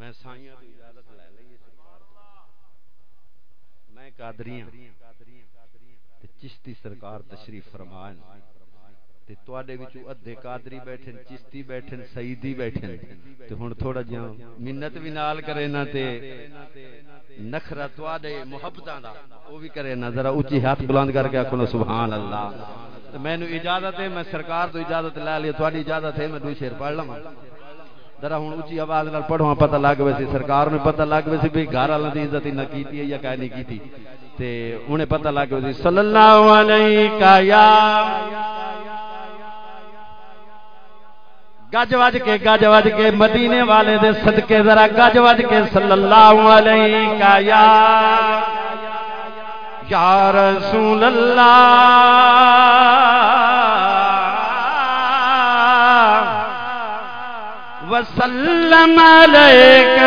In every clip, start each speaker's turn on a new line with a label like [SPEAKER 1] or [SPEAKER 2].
[SPEAKER 1] میں سائیاں تو اجازت لے لئی سرکار میں قادری ہوں تے چشتی سرکار تشریف فرمائیں تے تواڈے وچوں ادھے قادری بیٹھن چشتی بیٹھن سیدی بیٹھن تے ہن تھوڑا جہا منت بھی نال کرے نا تے نخرا تواڈے محبتاں دا او بھی کرے نا ذرا اونچی ہاتھ بلند کر کے آکھو سبحان اللہ۔ مینو اجازت ہے، میں سرکار تو اجازت لے لی تھوڑی اجازت ہے، میں دو شیر پڑھ لواں۔ ذرا ہوں اونچی آواز نال پڑھواں پتہ لگ ویسی سرکار نے پتہ لگ ویسی بھی گھر والوں دی عزت نہ کیتی ہے یا کہ نہیں کیتی۔ تے انہیں پتہ لگ ویسی صلی اللہ علیہ یا گج وج کے، گج وج کے مدینے والے دے صدقے، ذرا گج وج کے، صلی اللہ علیہ کا یا یا رسول اللہ۔ وسلم علیک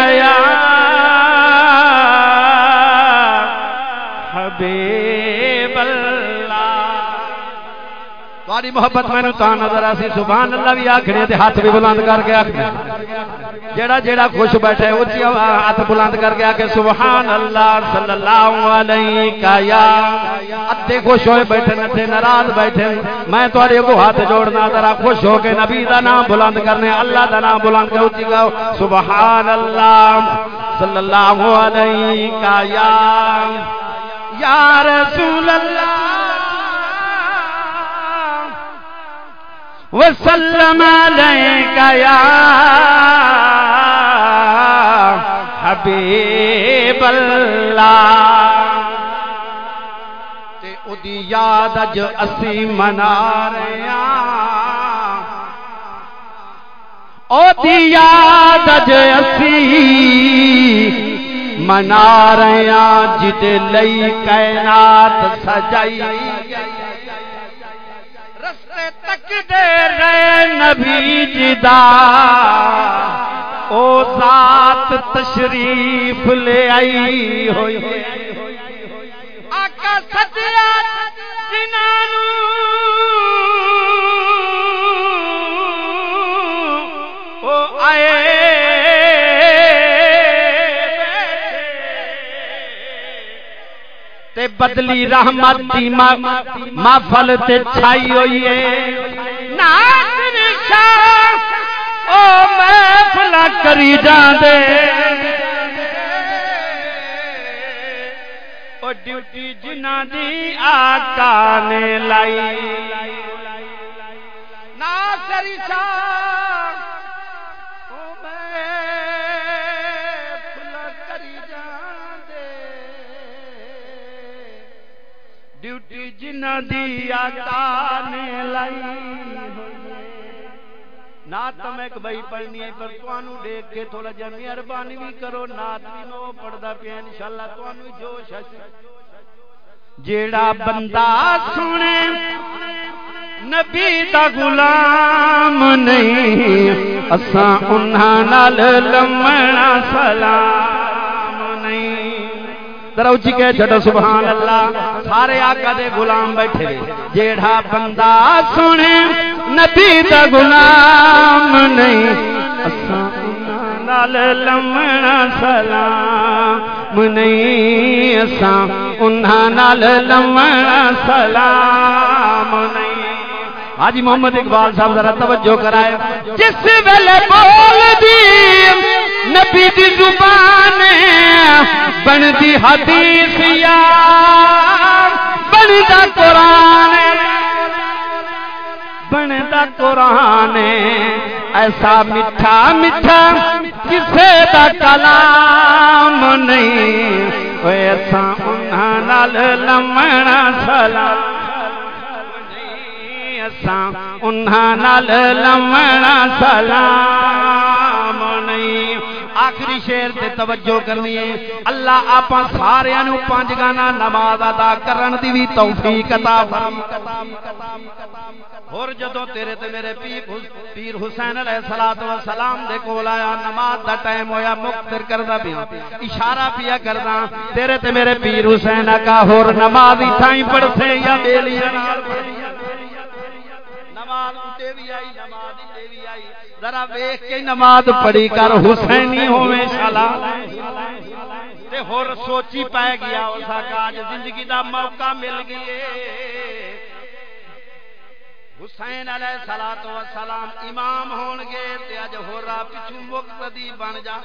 [SPEAKER 1] تاری محبت میں تا نظر آسی، سبحان اللہ بھی آکھنے تے ہاتھ بھی بلند کر کے آکھنے۔ جیڑا جیڑا خوش بیٹھے اونچی ہاتھ بلند کر کے آکھے، سبحان اللہ، صلی اللہ علیہ کا یا ادھے خوش ہوئے بیٹھے نتھے ناراض بیٹھے۔ میں تواڈے کو ہاتھ جوڑنا، ذرا خوش ہو کے نبی دا نام بلند کرنے، اللہ دا نام بلند کے اونچی گاؤ، سبحان اللہ، صلی اللہ علیہ کا یا یا رسول اللہ۔ وسلم عليك يا حبيب الله. تے اودی یاد اج اسی منا رہے ہاں۔ اودی یاد اج اسی منا رہے ہاں جدے لئی کائنات سجائی رستے تک دے رہے نبی جدا او ذات تشریف لے آئی ہوئی۔ آقا سجیا جنانو تے بدلی رحمت دی محفل تے چھائی ہوئی ہے۔ ناظر شاہ او محفل کری جان دے او ڈیوٹی جنہ دی آقا نے لائی۔ ناظر شاہ جنہ دی آقا نے لائی نات تو میں بھائی پڑھنی ہے پر توانو دیکھ کے تھوڑا جا مہربانی بھی کرو نات بھی نو پڑھدا پیا انشاءاللہ توانو جوش ہے جیڑا بندہ سنے نبی دا غلام نہیں اساں انہاں نال لمنا سلام ذرا اچھی کہہ چھٹو سبحان اللہ سارے آقا دے غلام بیٹھے ہوئے۔ جیڑا بندہ سنے نبی دا غلام نہیں۔ اساں نال لمنا سلام نہیں۔ اساں انہاں نال لمنا سلام نہیں۔ حاجی محمد اقبال صاحب ذرا توجہ کرائے۔ جس ویلے بول دی نبی دی زبان بنتی حدیث یا بنتا قرآن بنتا قرآن، ایسا میٹھا میٹھا کسے دا کلام نہیں۔ ایسا انہاں نال لمنا سلام انہاں نال لمنا سلام۔ آخری شیر تے توجہ کرنی ہے۔ اللہ آپ سارے پانچ گانا نماز ادا کرن دی بھی توفیق عطا اور جدو تیرے تے میرے پیر حسین علیہ الصلوۃ والسلام دے کول آیا، نماز دا ٹائم ہویا مقتر کردا پیا، اشارہ پیا کردا تیرے تے میرے پیر حسین کا ہور نماز ہی تھائی پڑھتے یا بیلی نال۔ نماز اٹھے بھی آئی، نماز ذرا ویکھ کے نماز پڑھی کر حسینی ہوے شالا۔ تے ہور سوچی پے گیا اس کاج زندگی دا موقع مل گئے۔ حسین علیہ الصلوۃ والسلام امام ہون گے تے اج ہورا پچھو مقتدی بن جا۔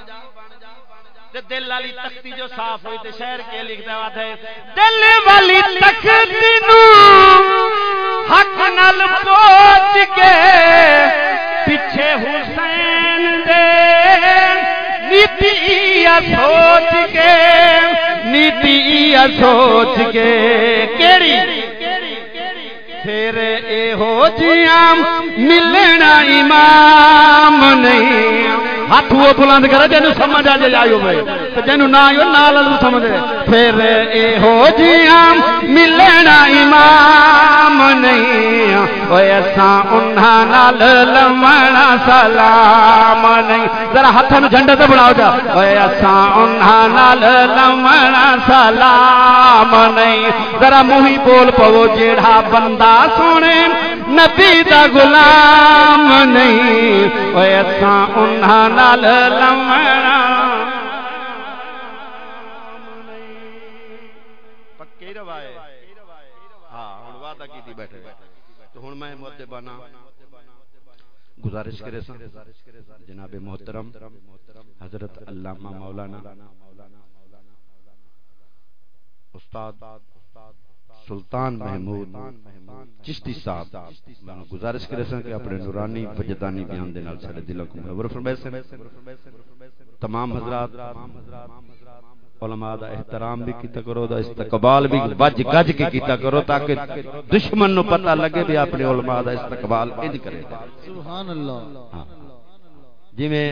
[SPEAKER 1] تے دل والی تختی جو صاف ہوئی تے شہر کے لکھدا وا تھے دل والی تختی نو حق نال پوچھ کے پیچھے حسین دے۔ نیتی سوچ کے، نیتی سوچ کے۔ کیڑی؟ پھر اے ہو جیاں ملنا امام نہیں۔ ہاتھ وہ بلند کرے جنو سمجھ آ جائے آئیو بھائی جنو نہ آئیو نال لو سمجھ پھر اے ہو جیاں ملنا امام نہیں۔ اوے اساں انہاں نال لمنا سلام نہیں۔ ذرا ہاتھ نو جھنڈے تے بناؤ جا۔ اوے اساں انہاں نال لمنا سلام نہیں۔ ذرا منہ بول پو جیڑا بندہ سونے۔ نبی دا غلام نہیں۔ اوے اساں انہاں نال لمنا پکی روایت ہاں ہن وعدہ کیتی بیٹھے۔ تو ہن میں مؤدبانہ گزارش کرے سا جناب محترم، حضرت علامہ مولانا، استاد سلطان محمود چشتی صاحب میں گزارش کرے سن کہ اپنے نورانی وجدانی بیان دے نال سارے دلوں کو منور فرمائے سن۔ تمام حضرات علماء دا احترام بھی کیتا کرو دا استقبال بھی وج گج کے کیتا کرو تاکہ دشمن نو پتہ لگے بھی اپنے علماء دا استقبال انج کرے۔
[SPEAKER 2] سبحان اللہ۔
[SPEAKER 1] ہاں۔ جویں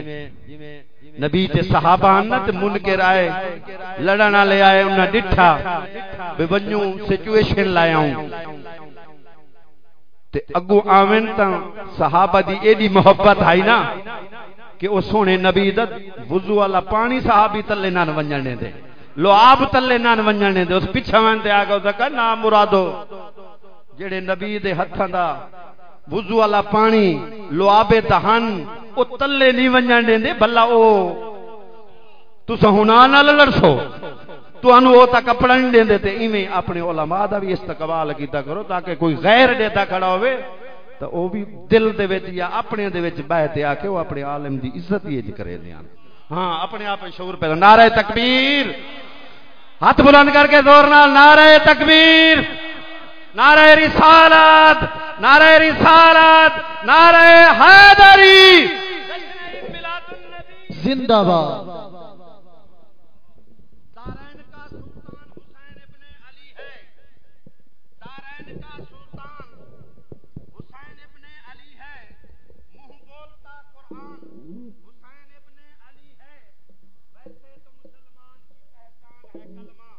[SPEAKER 1] نبی تے صحابہ ان تے منکر آئے لڑن والے آئے، انہاں ڈٹھا، بے ونجو سچویشن لایا ہوں تے اگو آویں تا صحابہ دی ایڈی محبت آئی نا کہ او سونے نبی دا وضو والا پانی صحابی تلے نہ ونجنے دے۔ لو آپ تلے نہ ونجنے دے، اس پیچھے وین تے آگے اس کا نا مرادو۔ جڑے نبی دے ہتھاں دا وضو والا پانی لوابے دہن او تلے نہیں ونجن دے بھلا او تسا ہنا نال لڑسو۔ تو انو او تا کپڑا نہیں دیندے تے ایویں اپنے علماء دا بھی استقبال کیتا کرو تاکہ کوئی غیر دیتا کھڑا ہوئے تو او بھی دل دے وچ یا اپنے دے وچ بیٹھ آ کے او اپنے عالم دی عزت ہی کرے دیاں ہاں اپنے آپ شعور پیدا نعرہ تکبیر۔ ہاتھ بلند کر کے زور نال نعرہ تکبیر۔ نعرہ رسالت نعرہ رسالت، نعرہ حیدری۔
[SPEAKER 2] زندہ باد۔
[SPEAKER 1] دارین کا سلطان حسین ابن علی ہے دارین کا سلطان حسین ابن علی ہے منہ بولتا قرآن حسین ابن علی ہے ویسے تو مسلمان کی پہچان ہے کلمہ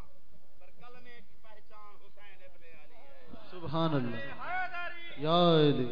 [SPEAKER 1] پر کلمے کی پہچان حسین ابن علی ہے
[SPEAKER 2] سبحان اللہ
[SPEAKER 1] حیدری
[SPEAKER 2] یا علی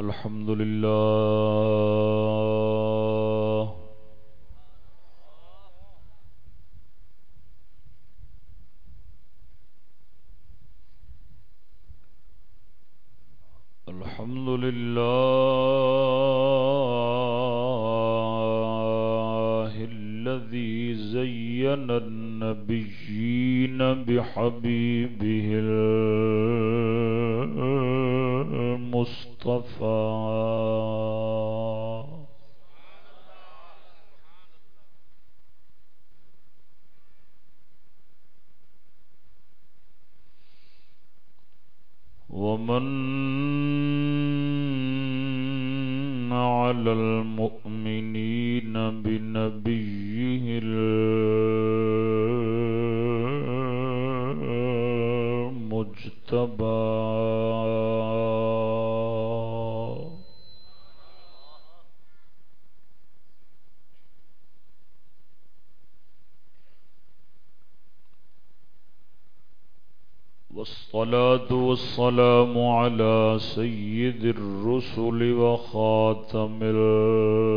[SPEAKER 3] الحمد لله. الحمد لله الذي زين النبيين بحبيبه المصطفى. والسلام على سيد الرسل وخاتم الرسل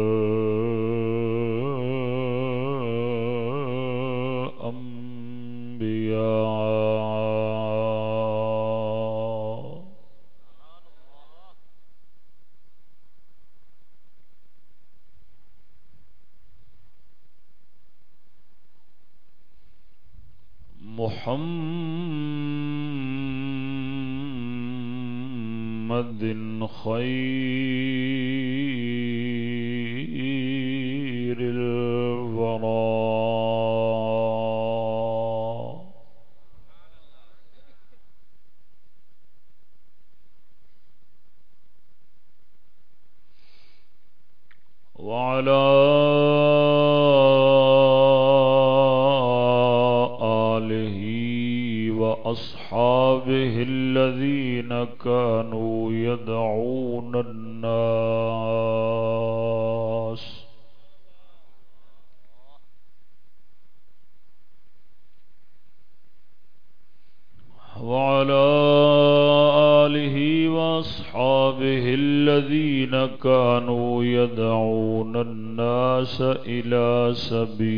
[SPEAKER 3] سبھی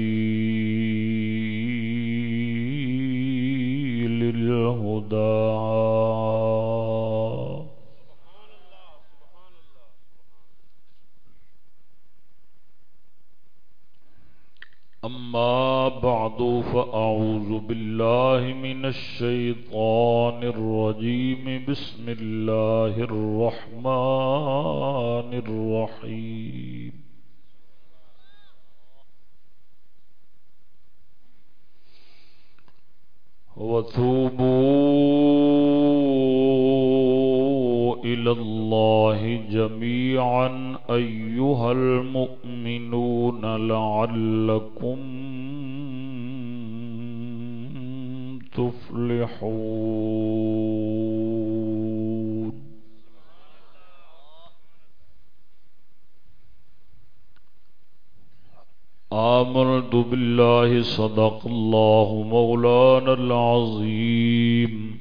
[SPEAKER 3] بالله صدق الله مولانا العظيم.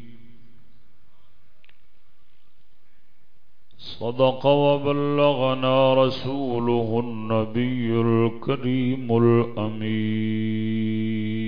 [SPEAKER 3] صدق وبلغنا رسوله النبي الكريم الأمين.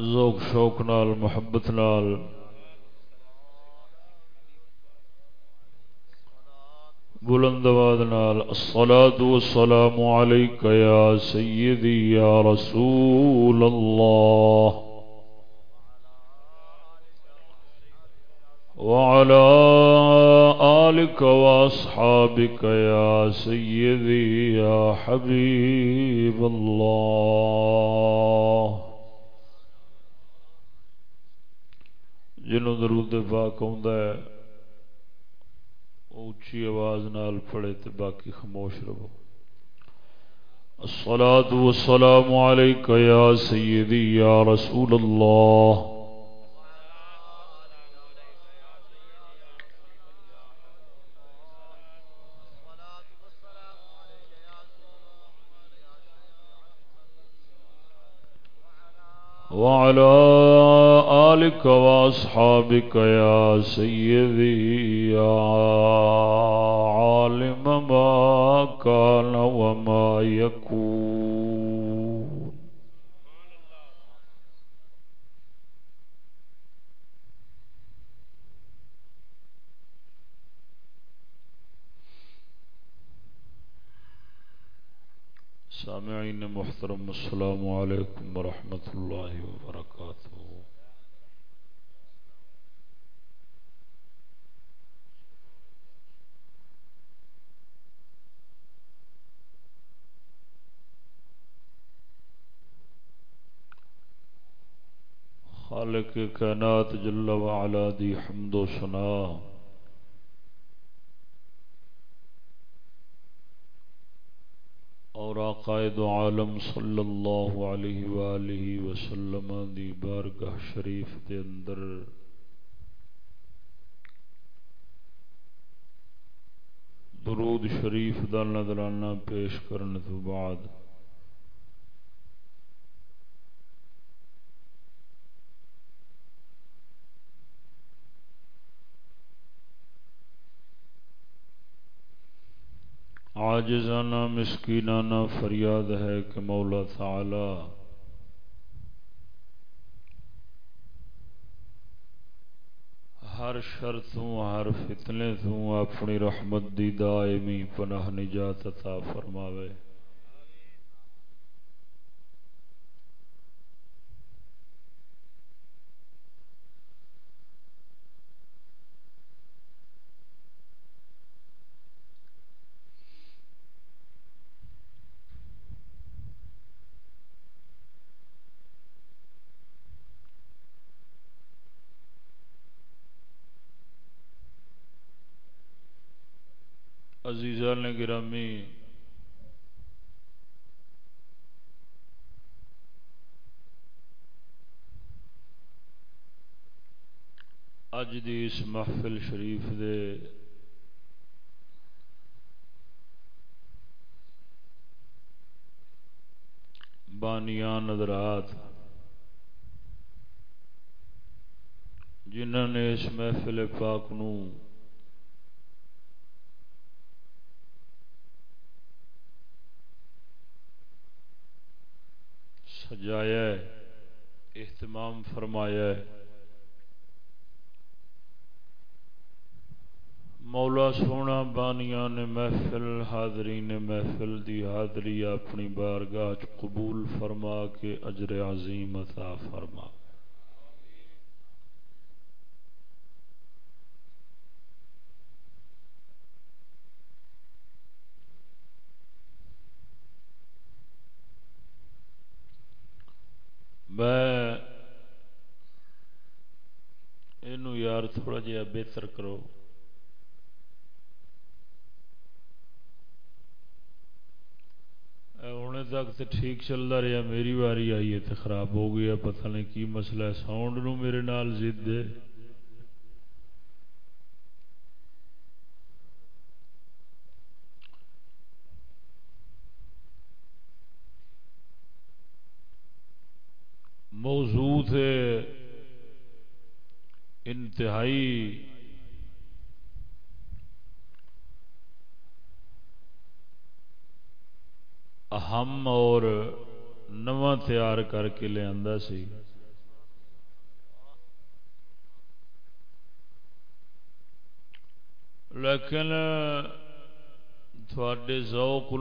[SPEAKER 3] ذوق، شوق نال، محبت نال۔ بلند آواز نال، الصلاة والسلام عليك يا سيدي يا رسول الله وعلى آلك وأصحابك يا سيدي يا حبيب الله جنوں درود پاک آتا ہے اچھی آواز نال پڑھے تو باقی خاموش رہو الصلاة والسلام عليك يا سيدي يا رسول الله وعلى آلك وأصحابك يا سيدي يا عالم ما كان وما يكون. سامعین محترم، السلام علیکم ورحمۃ اللہ وبرکاتہ۔ خالق کائنات جل وعلا دی حمد و سنا اور عقائد عالم صلی اللہ علیہ وآلہ وسلم دی بارگاہ شریف دے اندر درود شریف دا نظرانہ پیش کرنے تو بعد عاجزانہ، مسکینانہ، فریاد ہے کہ مولا تعالی۔ ہر شرطوں ہر فتنے تو اپنی رحمت دی دائمی پناہ نجات عطا فرماوے عزیزان گرامی اج دی اس محفل شریف دے۔ بانیان نظرات۔ جنہوں نے اس محفل پاک نو سجایا اہتمام فرمایا مولا سونا بانیا نے محفل، حاضری نے محفل دی حاضری اپنی بارگاہ قبول فرما کے اجر عظیم عطا فرما۔ میں یہ یار تھوڑا جہا بہتر کرو ہونے تک تو ٹھیک چلتا رہا، میری واری آئی ہے تو خراب ہو گیا، پتہ نہیں کی مسئلہ ہے۔ ساؤنڈ نو میرے نال زد ہے۔ موضوع تھے انتہائی اہم اور نواں تیار کر کے لیا سی۔ لیکن تھوڑے ذوق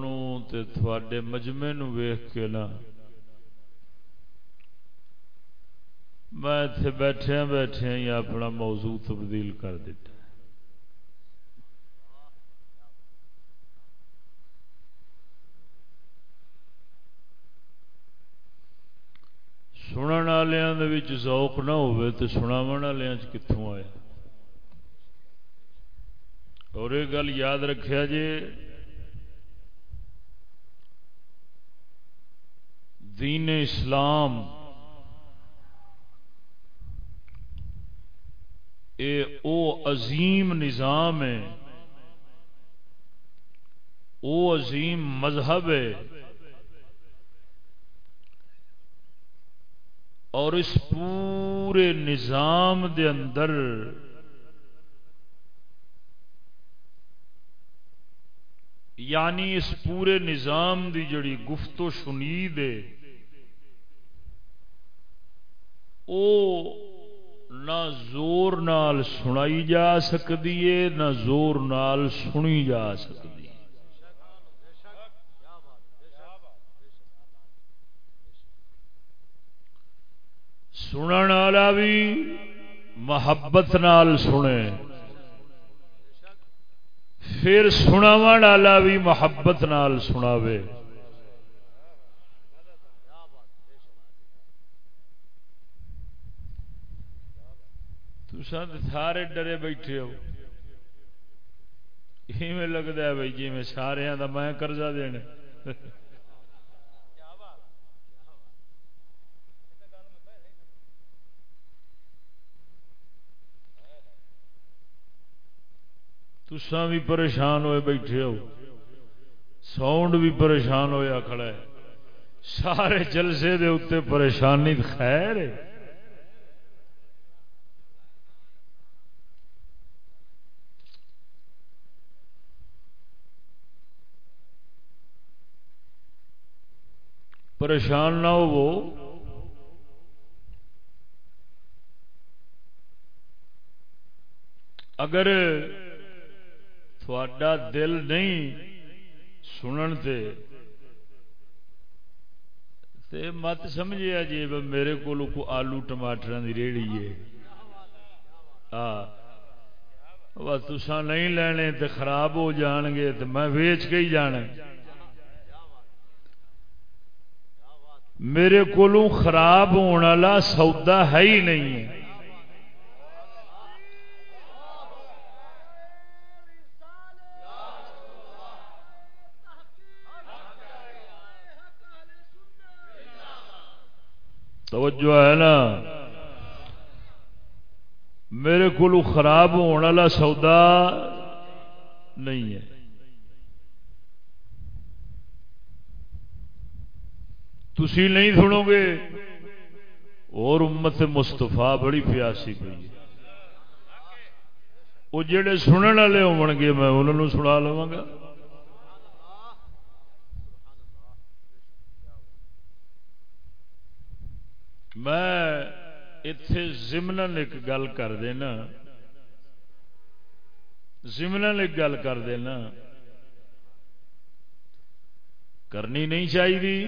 [SPEAKER 3] تے تھوڑے مجمے نو ویخ کے نہ میں اتنے بیٹھے بیٹھے ہی اپنا موضوع تبدیل کر دیتا۔ سنن والوں ذوق نہ ہوئے تو سناو والوں کتوں آیا اور یہ گل یاد رکھا جی دین اسلام اے او عظیم نظام ہے او عظیم مذہب ہے اور اس پورے نظام دے اندر یعنی اس پورے نظام دی جڑی گفت و شنید ہے، او نہ زور نال سنائی جا سکتی ہے، نہ زور نال سنی جا سکتی سنن والا بھی محبت نال سنے۔ پھر سناو والا بھی محبت نال سناوے۔ سارے ڈرے بیٹھے ہو۔ لگتا ہے بھائی جی میں سارے کا میں قرضہ دینا۔ تسان بھی پریشان ہوئے بیٹھے ہو۔ ساؤنڈ بھی پریشان ہویا کھڑا ہے۔ سارے جلسے دے اتنے پریشانی خیر ہے۔ پریشان نہ ہو اگر تھوڑا دل نہیں سنن تے۔ تے مت سمجھے جی میرے کو آلو ٹماٹر کی ریڑی ہے۔ تسا نہیں لینے تے خراب ہو جان گے تو میں ویچ کے ہی جانا۔ میرے کو خراب ہونے والا سودا ہے ہی نہیں۔ ہے توجہ ہے نا؟ میرے کو خراب ہونے والا سودا نہیں ہے۔ تھی نہیں سنو گے؟ اور امت مستفا بڑی پیاسی پی وہ جڑے سننے والے ہو گے، میں انہوں سنا لوا گا۔ میں اتے زمن ایک گل کر دینا۔ زمن ایک گل کر دینا۔ کرنی نہیں چاہیے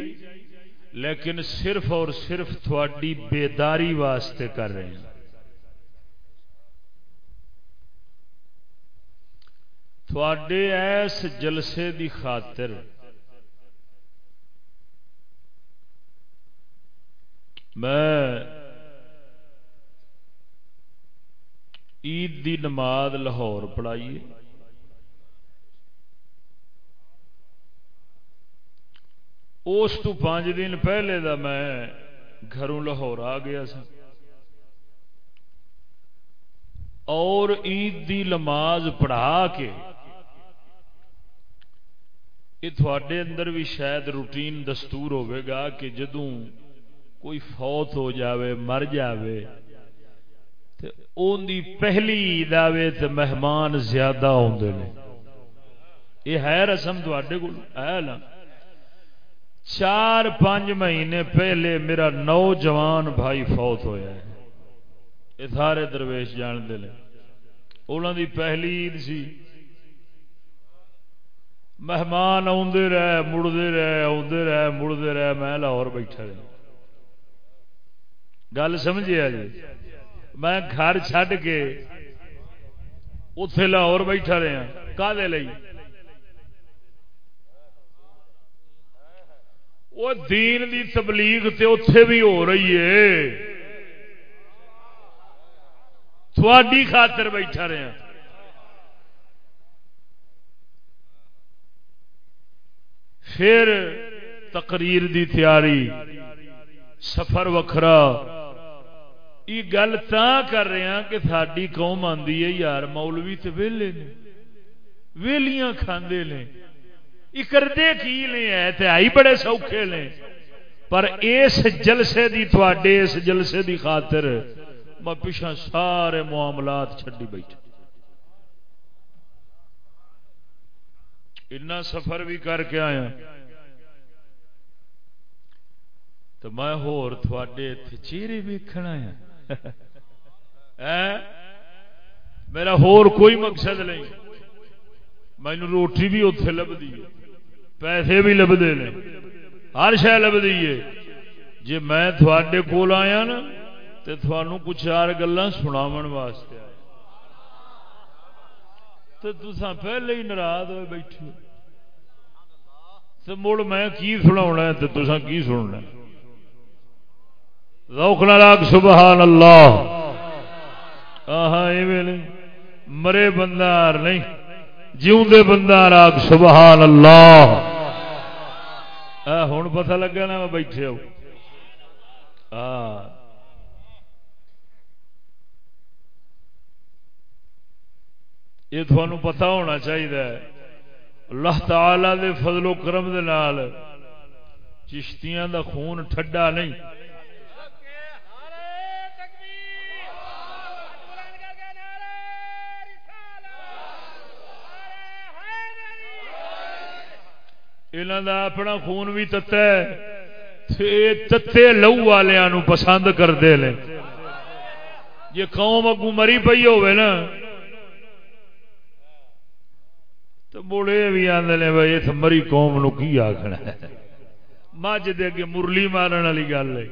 [SPEAKER 3] لیکن صرف اور صرف تھوڑی بیداری واسطے کر رہے ہیں۔ تھوڑے ایس جلسے دی خاطر میں عید دی نماز لاہور پڑھائی اس تو پانچ دن پہلے دا میں گھروں لاہور آ گیا سا۔ اور عید دی نماز پڑھا کے یہ تھوڑے اندر بھی شاید روٹین دستور ہوئے گا کہ جدوں کوئی فوت ہو جاوے، مر جاوے، تے اون دی پہلی عید آوے تے مہمان زیادہ ہوندے نے۔ یہ ہے رسم تھوڑے کو ہے نا؟ چار پانچ مہینے پہلے میرا نوجوان بھائی فوت ہویا ہے۔ یہ سارے درویش جانتے ہیں انہوں دی پہلی عید سی۔ مہمان آدھے رہے مڑتے رہے آدھے رہے مڑتے رہے، میں لاہور بیٹھا رہا۔ گل سمجھے جی۔ میں گھر چڈ کے اتے لاہور بیٹھا رہا۔ کا وہ دین دی تبلیغ تے اتے بھی ہو رہی ہے۔ تھوڑی خاطر بیٹھا رہا۔ پھر تقریر دی تیاری، سفر وکھرا۔ یہ گل تا کر رہے ہیں کہ ساری قوم آتی ہے یار مولوی تو ویلے نے ویلیاں کھاندے نے کرتے کی لے ہے آئی بڑے سوکھے لے پر اس جلسے دی تھوڑے اس جلسے دی خاطر میں پیچھا سارے معاملات چھڈی بیٹھا اتنا سفر بھی کر کے آیا تو میں ہور چہرے ویکھنا آیا میرا ہور کوئی مقصد نہیں. مینو روٹی بھی اتے لبھی پیسے بھی لبتے ہیں ہر شہ لبھی ہے. جی میں تھوڑے کول آیا نا، تے تھانوں کچھ چار گلاں سناون واسطے آئے تے تساں پہلے ہی ناراض ہوئے بیٹھے. ہو تے مڑ میں کی سناونا ہے تے تساں کی سننا ہے ذوق نال سبحان اللہ۔ آہا، ایویں مرے بندہ نہیں جیوں دے بندہ راگ سبحان اللہ۔ ہوں پتہ لگا نا میں بیٹھے ہو یہ تھانوں پتا ہونا چاہیے اللہ تعالی دے فضل و کرم دے نال چشتیاں دا خون ٹھڈا نہیں۔ یہاں دا اپنا خون بھی تتا ہے تتے لو والوں پسند کرتے ہیں جی قوم اگو مری پی ہوئے نا تو مڑے بھی آدھے نے بھائی ات مری قوم نو کی آخنا مجھ دے اگے مرلی مارن والی گل ہے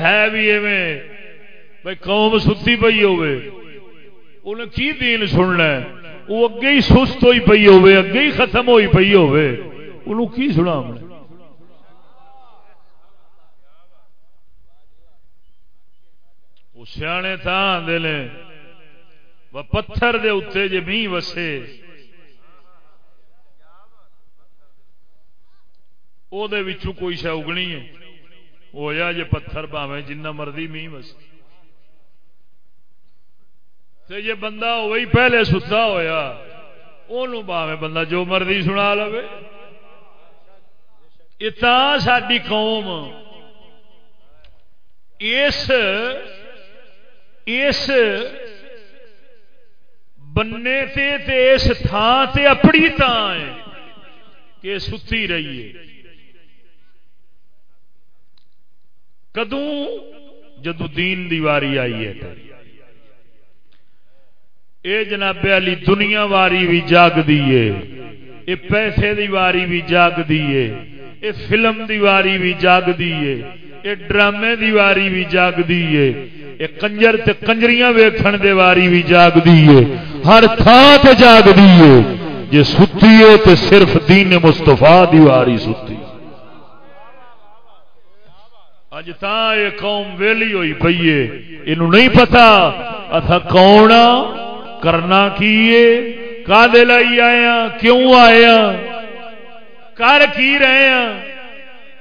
[SPEAKER 3] ہے بھی ایویں بھائی قوم ستی پی ہوئے انہیں کی دین سننا ہے وہ اگے ہی سست ہوئی پی ہوے اگے ہی ختم ہوئی پی ہوے انہوں کی سنا ہم نے؟ وہ سیانے تھا آدھے نے پتھر دے اتنے جی می وسے۔ وہ کوئی شا اگنی ہے؟ ہوا جی پتھر پاوے جنہ مرضی می وسے۔ تے جے بندہ وہی پہلے ستا ہویا انہوں باوے بندہ جو مرضی سنا لو اتنا ساری قوم، اس اس بننے تے تے اس تھان تے اپنی تھان ہے کہ ستی رہی ہے۔ کدوں؟ جدو دین دیواری آئی ہے۔ اے جناب علی، دنیا واری بھی جاگ دیے اے پیسے دی واری بھی جاگ دیے اے فلم دی واری بھی جاگ دیے اے ڈرامے دی واری بھی جاگ دیے اے کنجر تے کنجریاں ویکھن دے واری بھی جاگ دیے ہر تھان تے جاگ دیے جے ستی ہے تے صرف دین مصطفیٰ دی واری ستی۔ اج تا یہ قوم ویلی ہوئی پئی ہے اینو نہیں پتا اتھا کون کرنا کی کا لائی آیا؟ کیوں آیا؟ کر کی رہے ہیں؟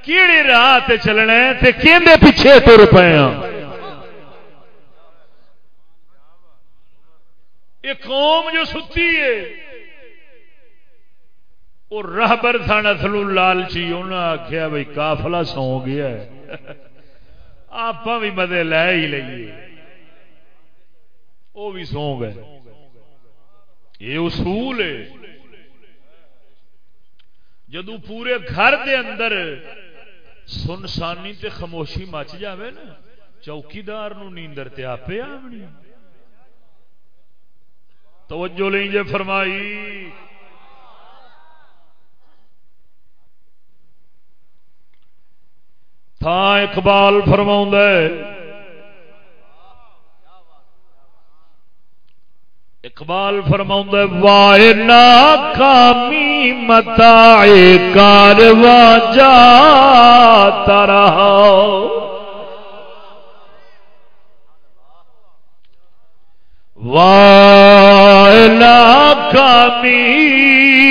[SPEAKER 3] کہڑے راہ چلنا تے کہندے پیچھے تر پے یہ قوم جو ستی ہے، وہ رہبر سن اصل لالچی انہیں آخیا بھائی کافلا سو گیا آپ بھی مدے لے ہی لیے وہ بھی سو گئے۔ یہ اصول ہے۔ جدو پورے گھر دے اندر سنسانی تے خاموشی مچ جاوے نا، چوکیدار نیندر تے آپ آنی توجہ لیں جے فرمائی۔ تھا اقبال فرماؤں اقبال فرما وائے ناکامی متا کارواں جاتا رہا. وائے ناکامی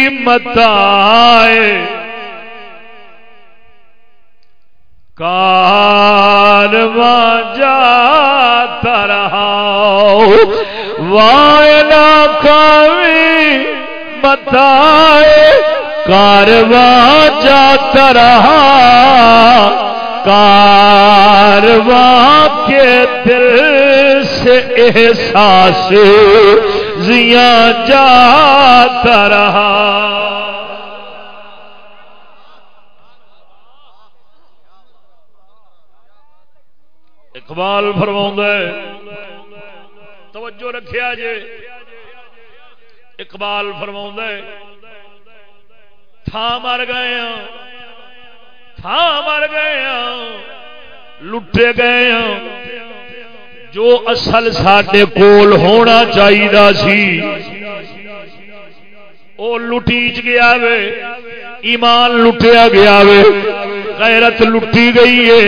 [SPEAKER 3] متا کارواں جاتا رہا۔ وائنا کاوی بتائے کارواں جاتا رہا۔ کارواں کے دل سے احساس زیاں جاتا رہا۔ اقبال فرما توجہ رکھیا جے۔ اقبال فرما تھا مر گئے ہاں، مر گئے ہاں، لٹے گئے ہاں۔ جو اصل سڈے کول ہونا چاہیے سی وہ لٹیچ گیا وے ایمان لٹیا گیا وے غیرت لٹی گئی ہے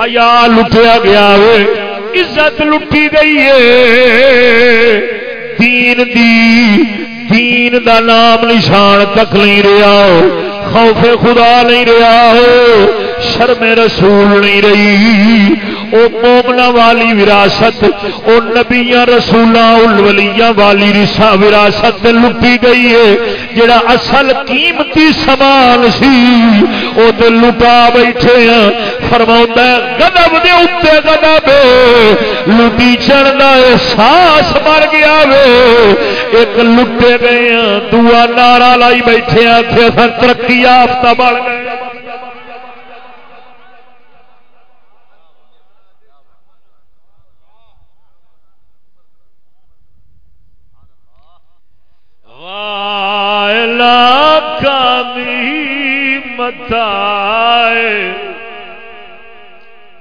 [SPEAKER 3] حیا لٹیا گیا وے۔ عزت لٹی گئی ہے۔ دین دی دین دا نام نشان تک نہیں رہا خوف خدا نہیں رہا ہو، شرم رسول نہیں رہی۔ او مومنا والی وراثت، او نبیاں رسولاں ولیاں والی رسا وراثت لٹی گئی ہے۔ جڑا اصل قیمتی سامان سی، او تے لٹا بیٹھے ہیں۔ فرماوندا ہے، غضب دے اوتے غضب، لٹی چڑھ دا احساس مر گیا وے۔ ایک لٹے گئے ہیں۔ دعا نعرہ لائی بیٹھے ہیں۔ کہ ترقی یافتہ بڑھ گئے متائے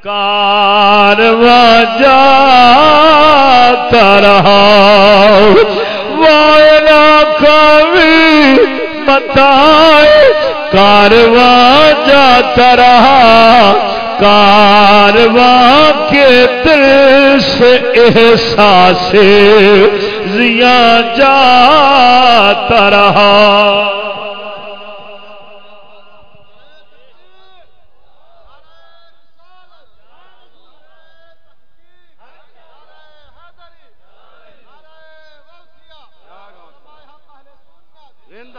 [SPEAKER 3] کارواں جاتا رہا متائے کارواں جاتا رہا کارواں کے دل سے احساس زیا جاتا رہا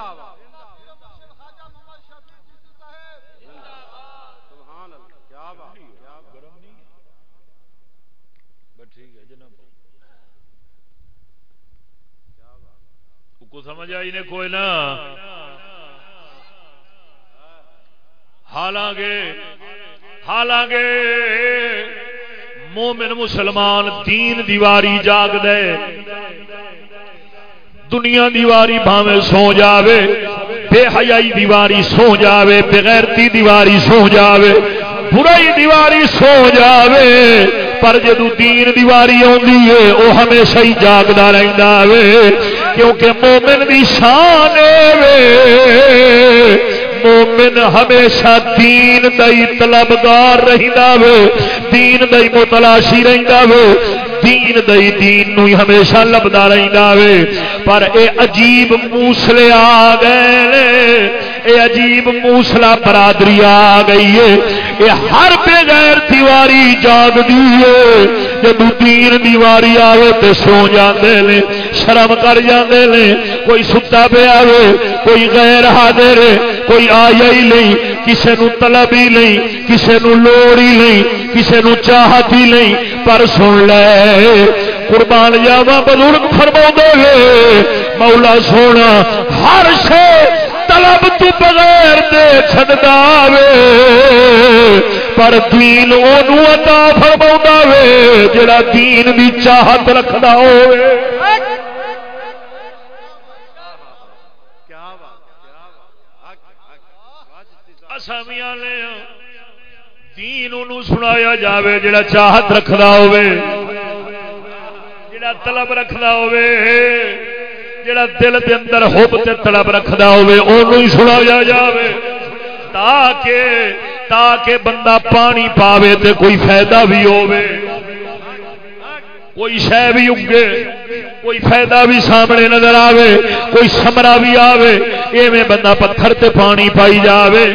[SPEAKER 3] سمجھ آئی نے کوئی نہ۔ حالانکہ حالانکہ مومن مسلمان تین دیواری جاگ دے دنیا دیواری بھاوے سو جاوے، بے حیائی دیواری سو جاوے، بغیرتی دیواری سو جاوے، برائی دیواری سو جاوے۔ پر جدو دین دیواری آدھی ہے وہ ہمیشہ ہی جاگتا رہتا ہے کیونکہ مومن بھی شان مومن ہمیشہ دین دئی طلبگار رہتا وے، دین دئی متلاشی رہتا وے۔ دین دئی دین نو ہمیشہ لبدا رہتا وے۔ پر اے عجیب موسلے آ گئے اے عجیب موسلا برادری آ گئی ہے۔ یہ ہر بغیر دیواری جاگ دیے جب دین دیواری آئے تو سو جاندے نے، شرم کر جاندے نے، کوئی ستا پہ آئے کوئی غیر حاضر کوئی آیا ہی نہیں، کسے نو طلب ہی نہیں، کسے نو لوڑ ہی نہیں، کسے نو چاہت ہی نہیں۔ پر سن لے، قربان جاوا بزرگ فرما دے مولا سونا، ہر شے طلب تو بغیر دے چھڑدا وے، پر دین اونوں عطا فرماوندا وے، جڑا دین دی چاہت رکھدا ہوے اسامیاں لے دین انہوں سنایا جاوے، جڑا چاہت رکھدا ہوے جڑا طلب رکھدا ہوے جڑا دل دے اندر حب تے تڑپ رکھدا ہوے اونوں ہی سنایا جاوے۔ تاکہ تاکہ بندہ پانی پاوے تے کوئی فائدہ بھی ہوے کوئی شہ بھی اگے کوئی فائدہ بھی سامنے نظر آوے، کوئی سمرا بھی آوے، ایویں بندہ پتھر تے پانی پائی جاوے۔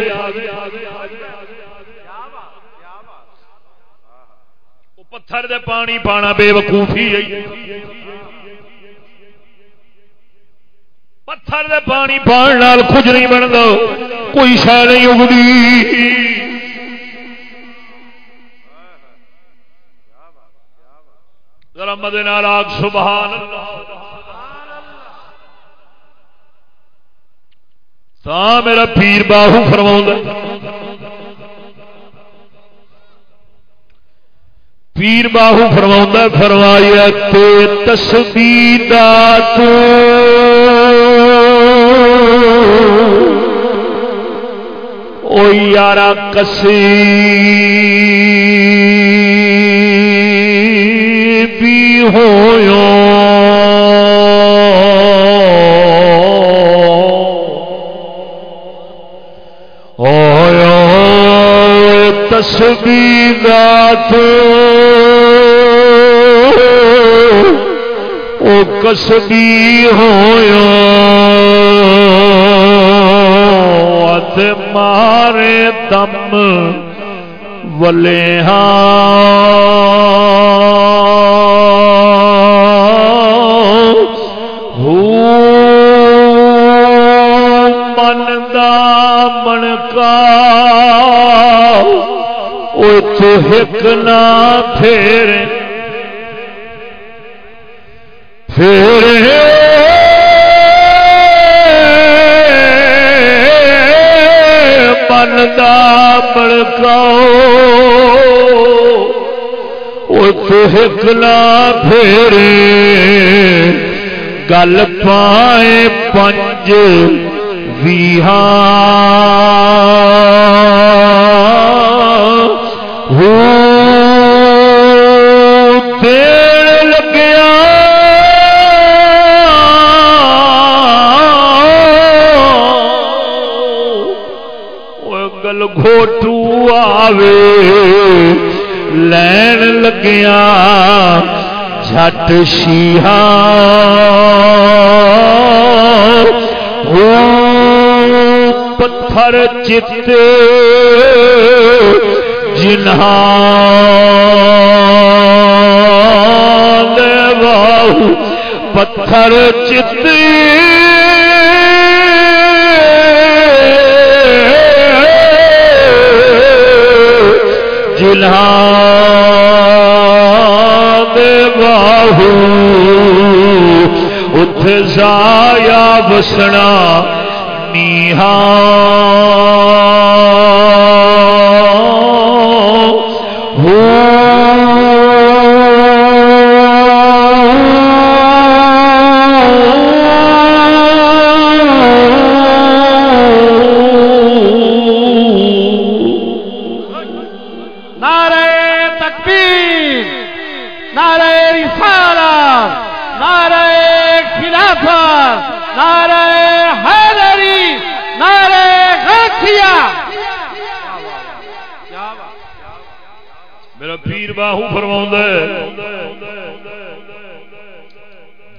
[SPEAKER 3] پتھر دے پانی پانا بے وقوفی ہے۔ پتھر دے پانی پان نال کچھ نہیں بنتا کوئی شہ نہیں اگتی ذرا مدے نال آگ، سبحان تا میرا پیر باہو فرما پیر باہو فرما فرمایا، تے تسبیح تو او یارا کسی بھی ہویوں تسبیدات او کسبی ہویا تے مارے دم ولے من دا منکا ہک نہ پھیر بندا بڑکاؤ ہک نہ پھیرے گل پائے پنج دیر گل گھوٹو آوے لین لگیا جٹ شیہا پتھر چت جنہ پتھر چت جنہ باہو اٹھ جایا بسنا نیہاں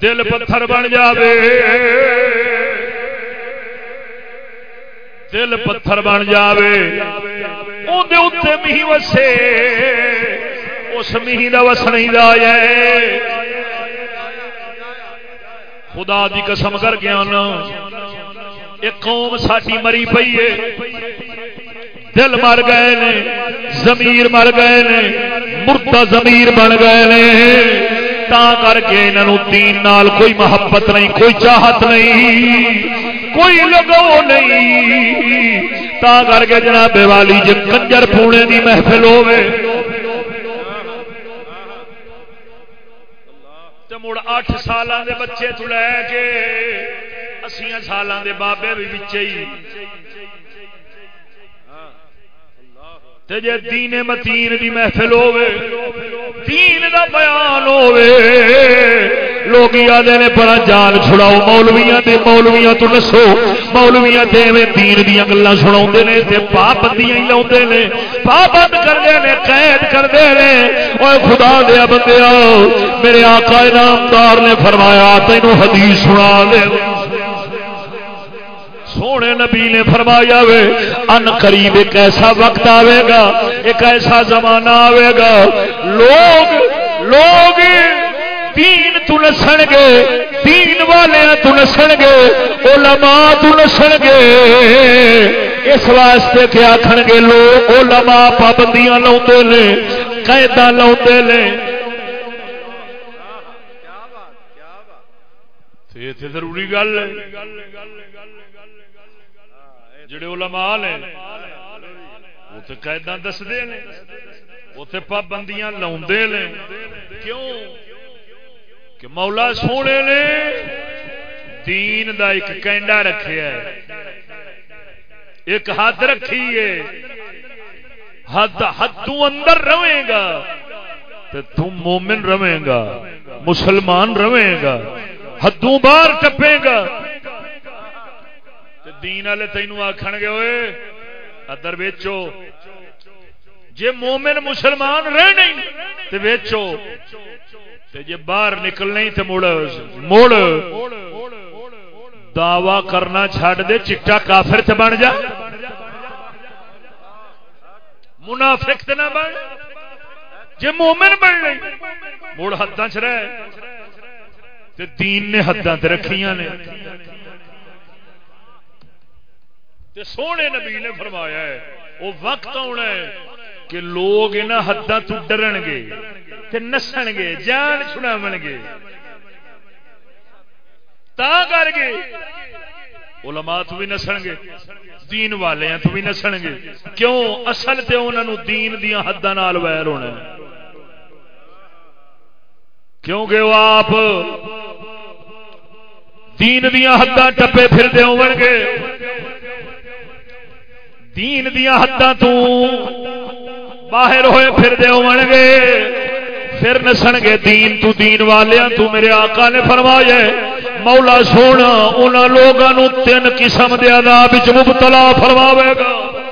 [SPEAKER 3] دل پتھر بن جاوے دل پتھر بن جاوے اندر اتنے میہ وسے اس میہ کا وس نہیں ہے خدا دی قسم کر گیا نا ایک قوم ساری مری پئی ہے دل مر گئے نے زمیر مر گئے نے مردہ زمیر بن گئے نے تا کر کے انہوں دین نال کوئی محبت نہیں کوئی چاہت نہیں کوئی لگو نہیں تا کر کے جناب والی جی کنجر پونے دی محفل ہوے مڑ اٹھ سالاں دے بچے تو لے کے اسیاں سالاں دے بابے بھی وچے ہی تے جے دین متین دی محفل ہوے دین دا بیان ہوے لوگ آدھے نے بڑا جان چھڑاؤ، مولویاں دے مولویاں تو نسو مولویاں دے میں دین دیا گلا سنا نے تے پابندیاں ہی لاؤ نے۔ پابند کرتے نے، قید کرتے نے۔ اور خدا دیا بندے میرے آقا نامدار نے فرمایا، تینوں حدیث سنا دے۔ سونے نبی نے فرمایا وے، ان قریب ایک ایسا وقت آئے گا، ایک ایسا زمانہ آئے گا، لوگ لوگ دین تو نسن گے، دین والے تو نسن گے، علماء تو نسن گے۔ اس واسطے کیا آخر گے، لوگ علماء پابندیاں لاؤتے نے قیدا لاؤتے نے۔ ضروری گل ہے۔ جڑے علماء نے وہ تو قیدا دستے ہیں وہ پابندیاں لاؤندے نے۔ کیوں؟ کہ مولا سونے نے دین دا ایک کینڈا رکھیا ہے۔ ایک حد رکھی ہے۔ حد حد تو اندر رہے گا تو تم مومن رہے گا، مسلمان رہے گا، حدوں باہر ٹپے گا۔ دین والے تینوں آخن گے ہوئے ادر ویچو۔ جے مومن مسلمان رہ نہیں تو ویچو۔ جے باہر نکل نہیں تو مڑ مڑ۔ دعوی کرنا چھڈ دے، چٹا کافر چ بن جا۔ منافق تے نہ بن۔ جے مومن بن نہیں مڑ حداں چ رہ۔ تے دین نے حداں تے رکھیاں نے۔ تے سونے نبی نے فرمایا ہے، وہ وقت آنا ہے کہ لوگ انہاں حداں تو ڈرن گے تے نسن گے جان چھڑاون گے تا کر گے علماء تو بھی نسن گے دین والے ہیں تو بھی نسن گے کیوں؟ اصل تے انہاں دین دیاں حداں نال ویر ہونا ہے۔ کیونکہ وہ آپ دین دیا حداں ٹپے پھر دے ہون گے دین دیا حداں تو۔ باہر ہوئے پھر دے ہون گے۔ پھر نسن گے دین تو، دین والیاں تو۔ میرے آقا نے فرمایا، مولا سونا، انہاں لوگاں تین قسم دے عذاب وچ مبتلا فرماوے گا۔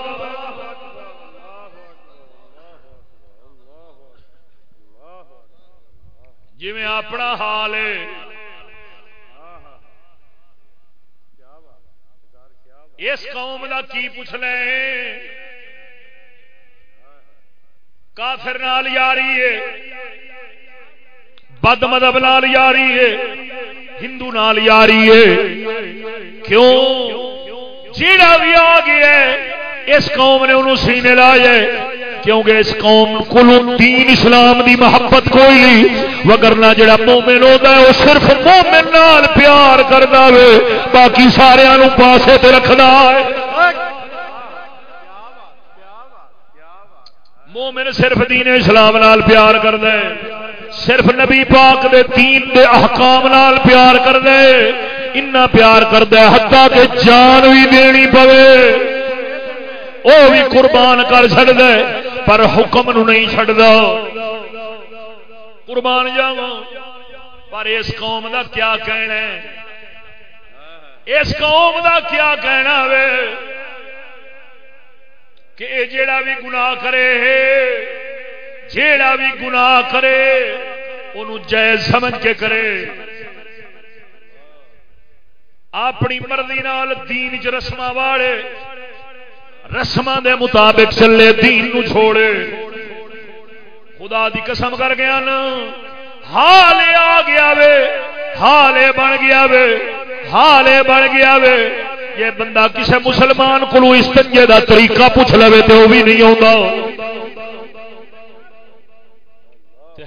[SPEAKER 3] جی میں اپنا حال ہے اس قوم کا کی پوچھ لے کافر نال یاری ہے، بد مدب نال یاری ہے، ہندو نال یاری ہے۔ کیوں؟ جیڑا بھی آ گیا اس قوم نے انہوں سینے لائے۔ کیونکہ اس قوم کو دین اسلام دی محبت کوئی نہیں؟ وگرنا جڑا مومن ہوتا ہے، وہ صرف مومن نال پیار کرتا ہے باقی سارے پاسے تے رکھنا ہے۔ مومن صرف دین اسلام نال پیار کر دے صرف نبی پاک دے دین دے احکام نال پیار کر دے اتنا پیار کر دے حتیٰ کہ جان بھی دینی پوے وہ بھی قربان کر چڑ دے پر حکم نو نہیں چڑھتا قربان جاوا پر اس قوم دا کیا کہنا ہے؟ اس قوم دا کیا کہنا وے؟ کہ اے جیڑا بھی گناہ کرے جیڑا بھی گناہ کرے انہوں جائز سمجھ کے کرے۔ اپنی مرضی نال دین چ رسم واڑے۔ رسم دے مطابق چلے، دین نو چھوڑے۔ خدا دی قسم کر گیا نا حال آ گیا وے حال بن گیا وے حال بن گیا وے۔ یہ بندہ کسے مسلمان کو استنجے دا طریقہ پوچھ لے تو وہ بھی نہیں آتا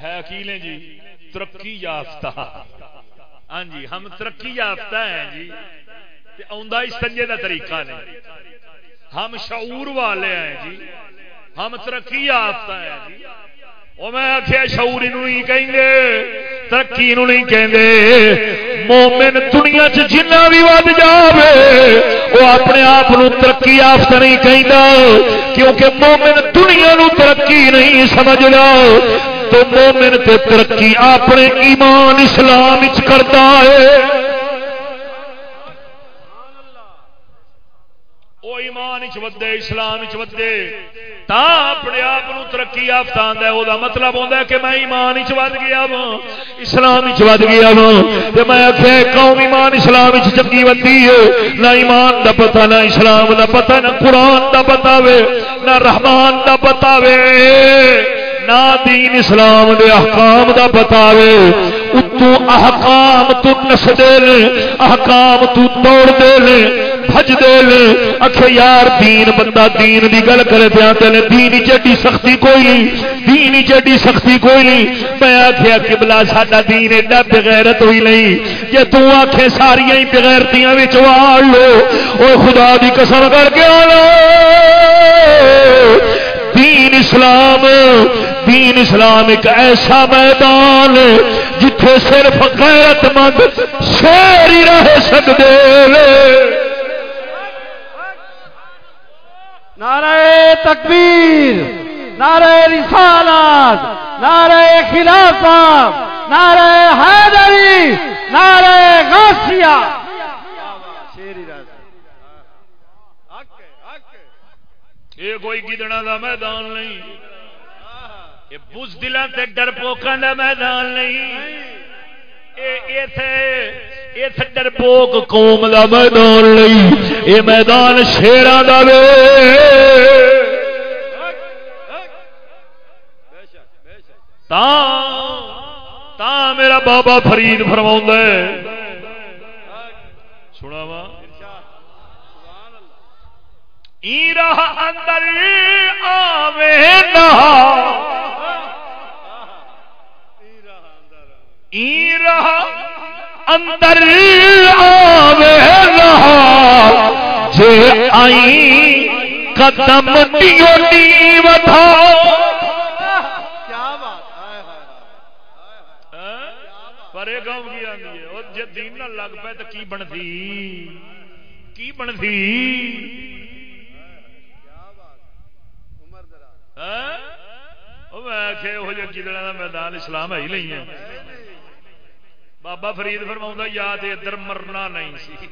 [SPEAKER 3] ہے کی لیں جی ترقی یافتہ۔ ہاں جی ہم ترقی یافتہ ہیں جی۔ آدھا استنجے دا طریقہ نہیں۔ ہم شعور والے ہیں جی۔ ہم ترقی یافتہ ہیں جی۔ وہ میں آخیا شعور نہیں کہیں گے ترقی نہیں کہیں مومن دنیا چ جنا بھی ود جائے وہ اپنے آپ ترقی یافتہ نہیں کہیں کیونکہ مومن دنیا نو ترقی نہیں سمجھنا تو مومن تے ترقی اپنے ایمان اسلام کرتا ہے۔ ایمان ودے اسلام ودے تا اپنے آپ ترقی یافتہ آتا ہے وہ مطلب ہوتا ہے کہ میں ایمان ود گیا وا اسلام ود گیا وا میں آخیا قوم ایمان اسلام چنگی ودی ہے۔ نہ ایمان دا پتا نہ اسلام دا پتا نہ قرآن دا پتا وے، نہ رحمان دا پتا وے۔ نہ دین اسلام دے احکام دا پتا وے۔ اتو احکام تو نس دے احکام تو توڑ دے بج دے اکھ یار، دین بندہ دین دی گل کرے پیا تین دین چیڈی سختی کوئی نہیں، دین چیڈی سختی کوئی نہیں۔ میں آخیا کبلا ساڈا دین ایڈا بغیرت ہوئی نہیں۔ جی تک ساریا ہی بغیرتیاں واڑ لو۔ وہ خدا دی قسم کر کے آ دین اسلام دین اسلام ایک ایسا میدان جتھے صرف غیرت مند شیر ہی رہ سکتے
[SPEAKER 2] نعرہ تکبیر نعرہ رسالات نعرہ خلافات نعرہ حیدری نعرہ
[SPEAKER 1] ہے
[SPEAKER 3] یہ کوئی گدڑا دا میدان نہیں۔ یہ بز دلان تے ڈر پوکاں دا میدان نہیں۔ ڈر پوک قوم دا میدان نہیں۔ یہ میدان شیران دا وے۔
[SPEAKER 1] بے
[SPEAKER 3] تا تا میرا بابا فرید فرما سنا وا
[SPEAKER 1] سبحان
[SPEAKER 3] اندر آوے نہ رہا اندر آوے نہ جے آئی قدم دیو نیو تھا پرے گاؤں کی ہے۔ دین نہ لگ پے تو کی بنتی؟ کی بنتی؟ ہاں؟ میں آخے وہ جہ گدڑا کا میدان اسلام ہے ہی نہیں ہے۔ بابا فرید فرما یاد ادھر مرنا نہیں سی۔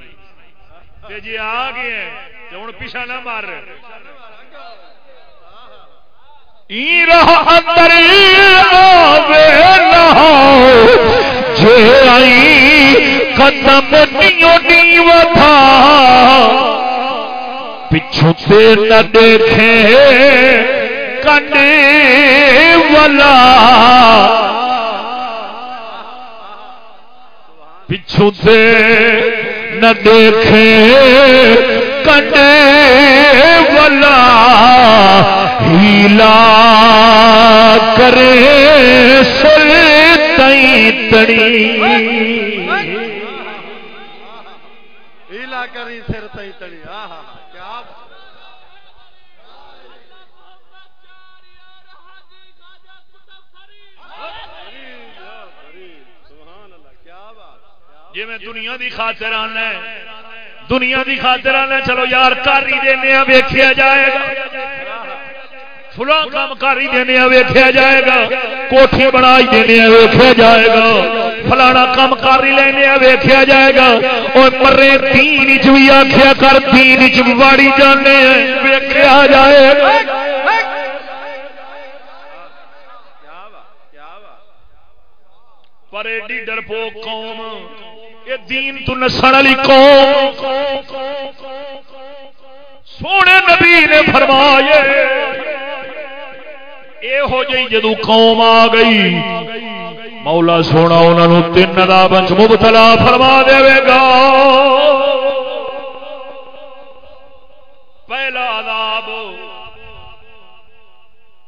[SPEAKER 3] تے جی آ گئے تو ہوں پیچھا نہ مار۔ قدم نیو نیو تھا۔ پچھو سے نہ دیکھے کنے والا۔ پچھو سے نہ دیکھے کنے والا ہیلا کرے سر تئی تڑی۔
[SPEAKER 1] ہیلا کری سر تئی تڑی۔ ہاں ہاں کیا بات سبحان اللہ کیا بات
[SPEAKER 3] جی میں دنیا دی خاطر آنا ہے۔ دنیا دی خاطر آنا چلو یار، کاری دینے ویکھیا جائے گا۔ فلاں کام کاری دینے ویکھیا جائے گا۔ کوٹھی بنائی دینے ویکھیا جائے گا۔ فلانا کام کاری لینے ویکھیا جائے گا۔ اور مرے دین چ بھی آخیا کر، دین چ واڑی جانے ویکھیا جائے گا۔ پر ایڈی ڈرپوک قوم یہ دین تو نسن والی قوم. سونے نبی نے فرمایا یہ ہو جی جدو قوم آ گئی، مولا سونا انہوں نے تین دا بنچ مبتلا فرما دے گا۔ پہلا عذاب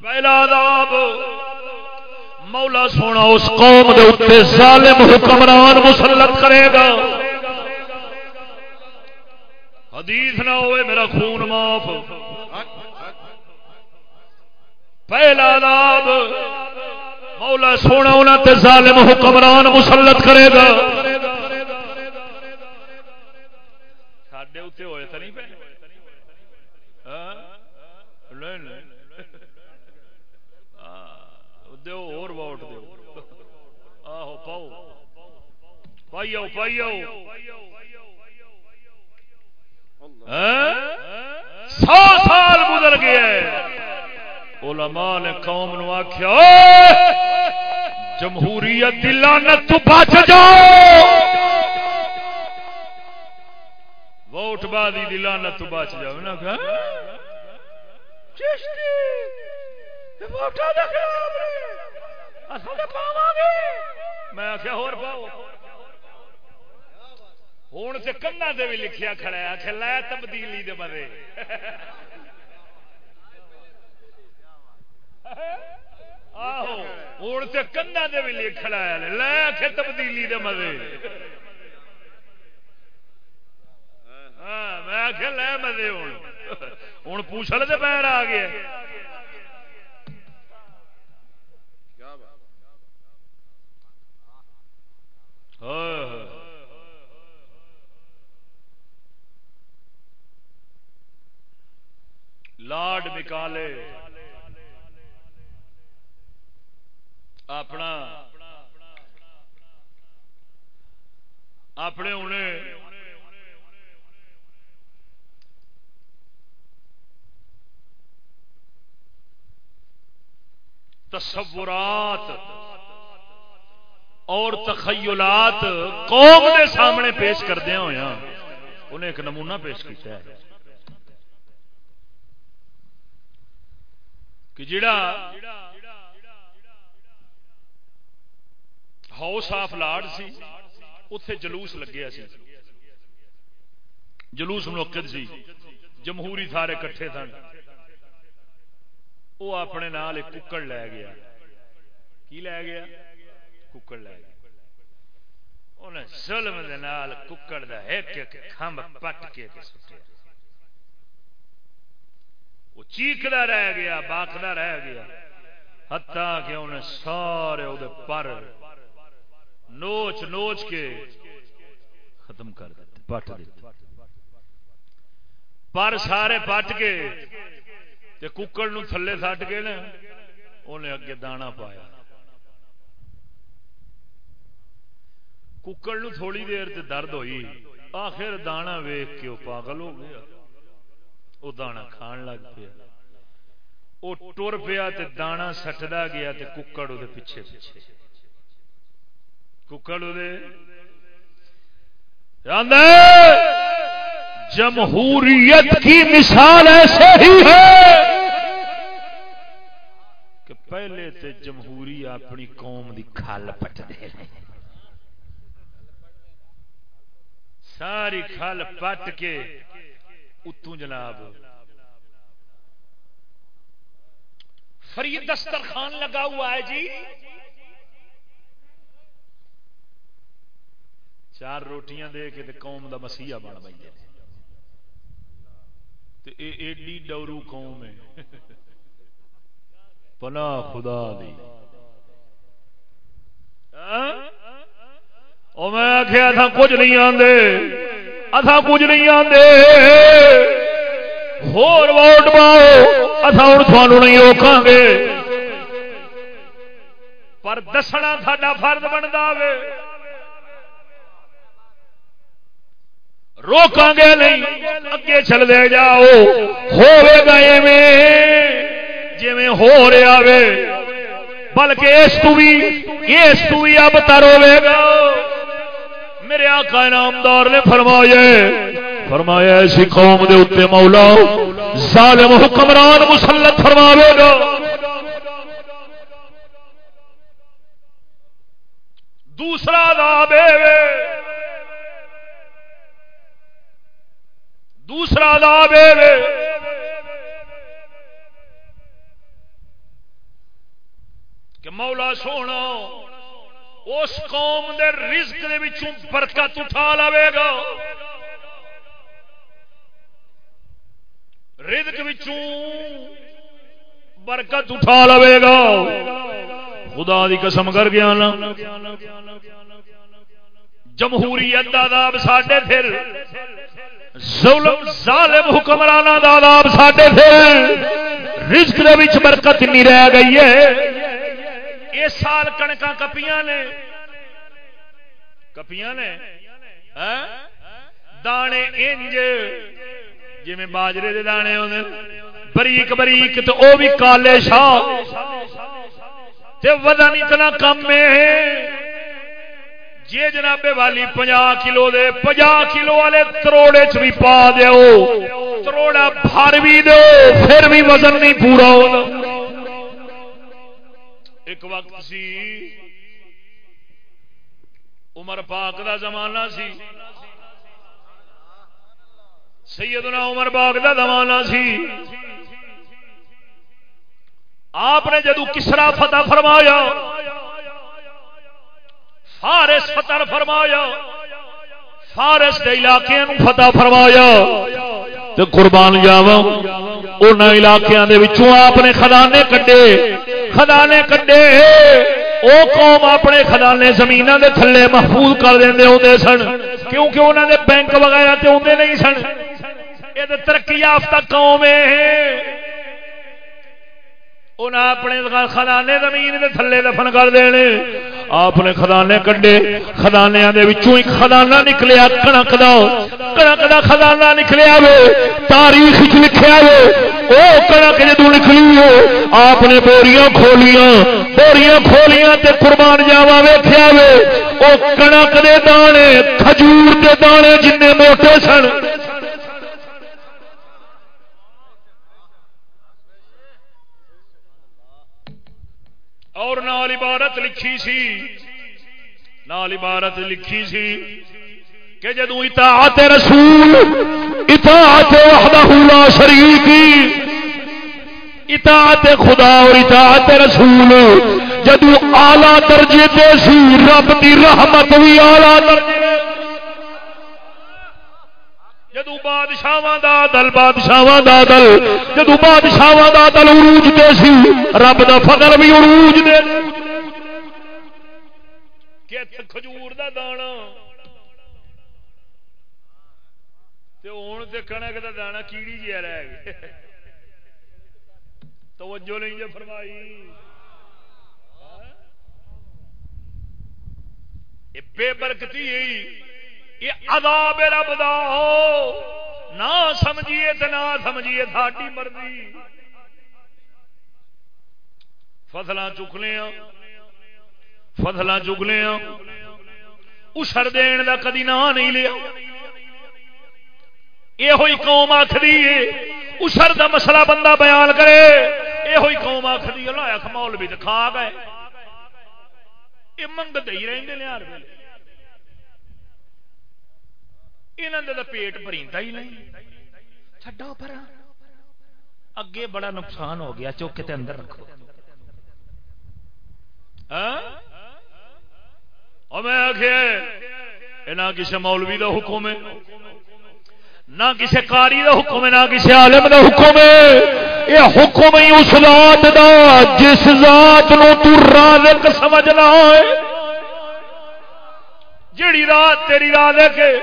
[SPEAKER 3] پہلا عذاب مولا سونا، اس قوم دے اتنے ظالم حکمران مسلط کرے گا۔ حدیث نہ ہوئے، میرا خون معاف۔ پہلا عذاب مولا سونا انہوں تے ظالم حکمران مسلط کرے گا۔ ساڈے اتنے ہوئے تو نہیں پہ ہاں؟ نہیں نہیں دیو اور ووٹ دیو آہو، پاؤ۔ پائی آؤ پائی آؤ ہاں؟ سو سال گزر گیا علماء نے قوم نو آخیا جمہوریت دی لعنت تو بچ جاؤ۔ ووٹ بادی دی لعنت تو بچ جاؤ۔ نا چشتی! میں آخیا ہور پاؤ۔ ہوں تے کنا دے بھی لکھیا کھڑا ہے آخر لے تبدیلی دے مزے آہو ہوں تے کنا دے بھی لکھ کھڑا ہے، لے آخر تبدیلی دے مزے ہاں میں آخیا لے مزے ہوں ہوں پوچھل تے پیر آ گیا
[SPEAKER 1] کیا بات ہاں
[SPEAKER 3] ہاں۔ لاڈ نکالے۔ اپنا۔ اپنے انہیں تصورات۔ اور تخیلات قوم کے سامنے پیش کردیا ہوا انہیں ایک نمونہ پیش کیا ہے۔ کہ جڑا ہاؤس آف لارڈ سی اتے جلوس لگیا سی۔ جلوس منعقد سی۔ جمہوری سارے کٹھے سن وہ اپنے نال ایک ککڑ لے گیا۔ کی لے گیا؟ ککڑ لے گیا انہیں ظلم دے نال ککڑ دا ایک ایک کھمب پٹ کے سٹیا۔ وہ چیختا رہ گیا باقدا رہ گیا۔ ہتا کہ انہیں سارے وہ پر نوچ نوچ کے ختم کر دیتے، پٹ دیتے۔ پر سارے پٹ کے تے ککڑ نو تھلے سٹ کے نا انہیں اگے دانا پایا۔ ککڑ نو تھوڑی دیر تے درد ہوئی۔ آخر دانا ویخ کے وہ پاگل ہو گیا۔ وہ دانا کھان لگ پیا۔ وہ ٹر پیا تے دانا سٹدا گیا تے ککڑ وہ پیچھے پیچھے۔ ککڑ جمہوریت کی مثال ایسے ہی ہے کہ پہلے تے جمہوری اپنی قوم دی کھال پٹ دے ساری کھال پٹ کے اتوں جناب۔ فرید دسترخوان لگا ہوا ہے جی۔ چار روٹیاں دے کے قوم دا مسیحا بن بھائی ایڈی ڈورو قوم ہے۔ پنا خدا دی۔ ہاں؟ میں آخیا تھا کچھ نہیں آدھے اتھا کچھ نہیں آدھے ہور ووٹ پاؤ اتھا ہوں تھانوں نہیں روکاں گے۔ پر دسنا ساڈا فرد بنتا وے۔ روکاں گے نہیں، اگے چل دے جاؤ۔ ہوے گا جی ہو رہا وے۔ بلکہ اس تو بھی، اس تو بھی اب تر ہوے گا۔ میرے آقا انعامدار نے فرمایا فرمایا ایسی قوم دے اتنے مولا ظالم حکمران مسلط فرماوے گا۔ دوسرا عذاب دوسرا عذاب کہ مولا سونا اس قوم دے رزق دے وچوں برکت اٹھا لے گا۔ رزق وچوں برکت اٹھا لے گا۔ خدا دی قسم کر گیا نا۔ جمہوریت دا عذاب ساڈے پھر۔ ظلم، ظالم حکمرانہ دا عذاب ساڈے پھر۔ رزق دے وچ برکت نہیں رہ گئی ہے۔ اس سال کنکا کپیاں نے۔ کپیاں نے؟ ہاں؟ دانے انج۔ جی میں باجرے دے دانے ہونے بریک بریک تو او بھی کالے شاہ۔ تے ودن اتنا کم میں ہے۔ جی جناب والی پنجا کلو دے پنجا کلو والے تروڑے چ بھی پا دیو۔ تروڑا بھر بھی دو پھر بھی وزن نہیں پورا ہونا۔ ایک وقت سی۔ عمر پاک دا زمانہ سی۔ سیدنا عمر پاک دا زمانہ سی۔ آپ نے جدو کسرا فتح فرمایا، فارس فتح فرمایا، فارس کے علاقے فتح فرمایا تو قربان جاوا ان علاقوں کے آپ نے خزانے کٹے خزانے کٹے او قوم اپنے خزانے زمین دے تھلے محفوظ کر دیں ہوتے سن کیونکہ انہوں نے بینک وغیرہ تے آتے نہیں سن یہ ترقی یافتہ قوم ہے انہیں اپنے خزانے زمین دے تھلے دفن کر دینے آپ نے خزانے کڈے خزانے ہی خزانہ نکلیا کنک دا کنک دا خزانہ نکلیا وے، تاریخ لکھیا وے۔ او کنک جدو نکلی ہو آپ نے بوریاں کھولیاں بوریاں کھولیاں تے قربان جاوا ویخیا وے۔ او کنک دے دانے، کھجور دے دانے جن موٹے سن۔ اور نال عبارت لکھی سی، نال عبارت لکھی سی کہ جدو اطاعت رسول، اطاعت وحدہ لا شریک، اطاعت خدا اور اطاعت رسول جدو آلہ درجے تے سی، رب دی رحمت بھی آلہ درجے جدو بادشاہ دا دل بادشاہ دا دل جدو بادشاہ دا دل عروج دے سی، رب دا فضل بھی عروج دے۔ کت کھجور دا دانا۔ تے ہوں تو کنک دا دانا کیڑی جی رہ گئے۔ توجہ نہیں جی فرمائی۔ بے برکتی یہ عذاب رب دا ہو۔ نہ سمجھیے تو نہ سمجھیے تھاڈی مرضی۔ فصل چک لیا فصل چک لیا اشر دین کا کدی نہ نہیں لیا۔ یہ ہوئی قوم آخری اشر دا مسئلہ بندہ بیان کرے۔ یہ ہوئی قوم آخری اللہ مول بھی تو کھا گئے۔ یہ منگتے ہی رہتے لیا یہاں پیٹ بریدا ہی نہیں چڈو پر اگے بڑا نقصان ہو گیا چوکے تے اندر رکھو میں آخیا نہ کسی مولوی دا حکم ہے نہ کسی کاری دا حکم ہے نہ کسی عالم دا حکم ہے یہ حکم ہی اس ذات دا جس ذات نو تو رازق سمجھنا ہے جیڑی رات تیری رازق ہے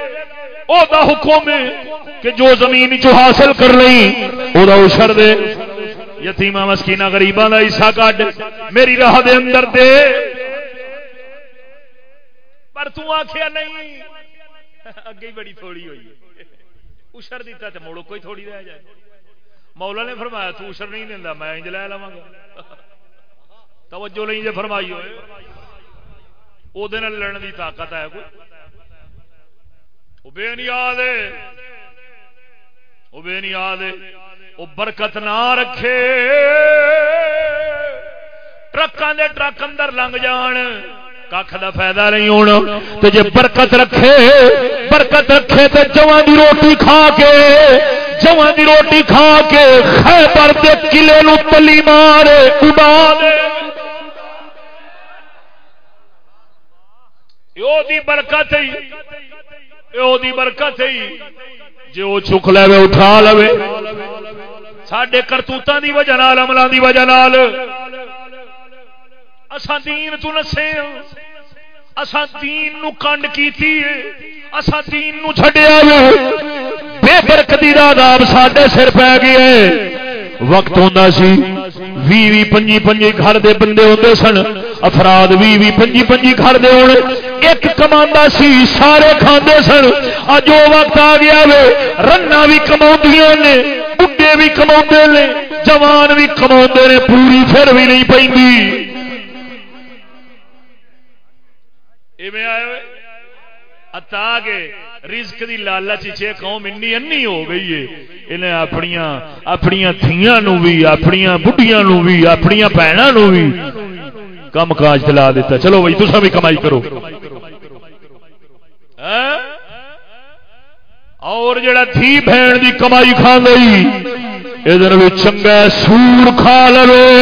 [SPEAKER 3] او دا حکم ہے کہ جو زمین چو حاصل کر لئی او دا اشر دے۔ یتیمہ مسکینہ غریباں دا حصہ کڈ۔ میری راہ دے اندر دے۔ پر تو آکھیا نہیں۔ اگے بڑی تھوڑی ہوئی ہے۔ اشر دیتا تے موڑو کوئی تھوڑی رہ جائے۔ مولا نے فرمایا، تو اشر نہیں دیندا میں انج لے لواں گا۔ توجہ نہیں جے فرمائی ہوئے۔ او دے نال لڑن دی طاقت ہے کوئی؟ وہ بے نیاد وہ بے نیاد وہ برکت نہ رکھے۔ ٹرکاں دے ٹرک اندر لنگ جان۔ کھ دا فائدہ نہیں ہونا تو جے برکت رکھے برکت رکھے تو جواں دی روٹی کھا کے، جواں دی روٹی کھا کے خیبر دے قلعے نو تلی مارے اڑا دے یو دی برکت دی برکت ہی۔ جی وہ چک لے اٹھا لو سڈے کرتوتوں کی وجہ عملوں کی وجہ اسان دین تو نسے ہاں۔ اسان دین نو کنڈ کیتی ہے۔ اسان دین نو چھڈیا بے برکتی دا عذاب ساڈے سر پی گیا وقت ہوندا سی۔ بھی بھی پنجی پنجی گھر دے بندے ہوندے سن۔ افراد بھی بھی پنجی پنجی گھر دے ہونے ایک کما سی، سارے کھاندے سن۔ اج وہ وقت آ گیا وے۔ رنا بھی کما نے بڈے بھی کما نے، جوان بھی کما نے، پوری پھر بھی نہیں پی اتا کے رزق دی لالچ چے قوم انی انی ہو گئی ہے۔ انہیں اپنیاں اپنیاں تھیاں نو بھی، اپنیاں بڈیاں نو بھی، اپنیاں بہناں نو بھی کم کاج چلا دیتا۔ چلو بھائی تسا بھی کمائی کرو۔ ہاں؟ اور جڑا تھی بہن دی کمائی کھا گئی، ادھر بھی چنگا سور کھا لو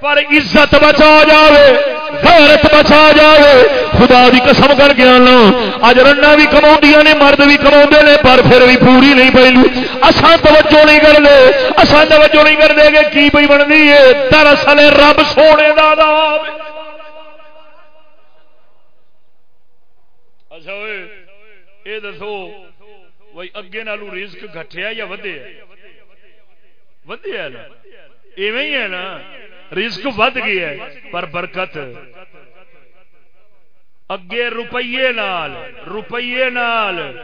[SPEAKER 3] پر عزت بچا جاوے۔ غیرت بچا جائے خدا دی قسم کر کے آنا۔ اج رنا بھی کما نے، مرد بھی کما نے، پر پھر بھی پوری نہیں پی اسان توجہ نہیں کر دے اسان توجہ نہیں کر دے گے کی پی بنتی ہے۔ دراصل رب سونے دا اچھا یہ دسو بھائی اگے نالو رزق گٹیا یا ودیا ودیا نا۔ ایویں ہی ہے نا۔ رزق ود گیا ہے، پر برکت۔ اگے روپیے نال روپیے نال۔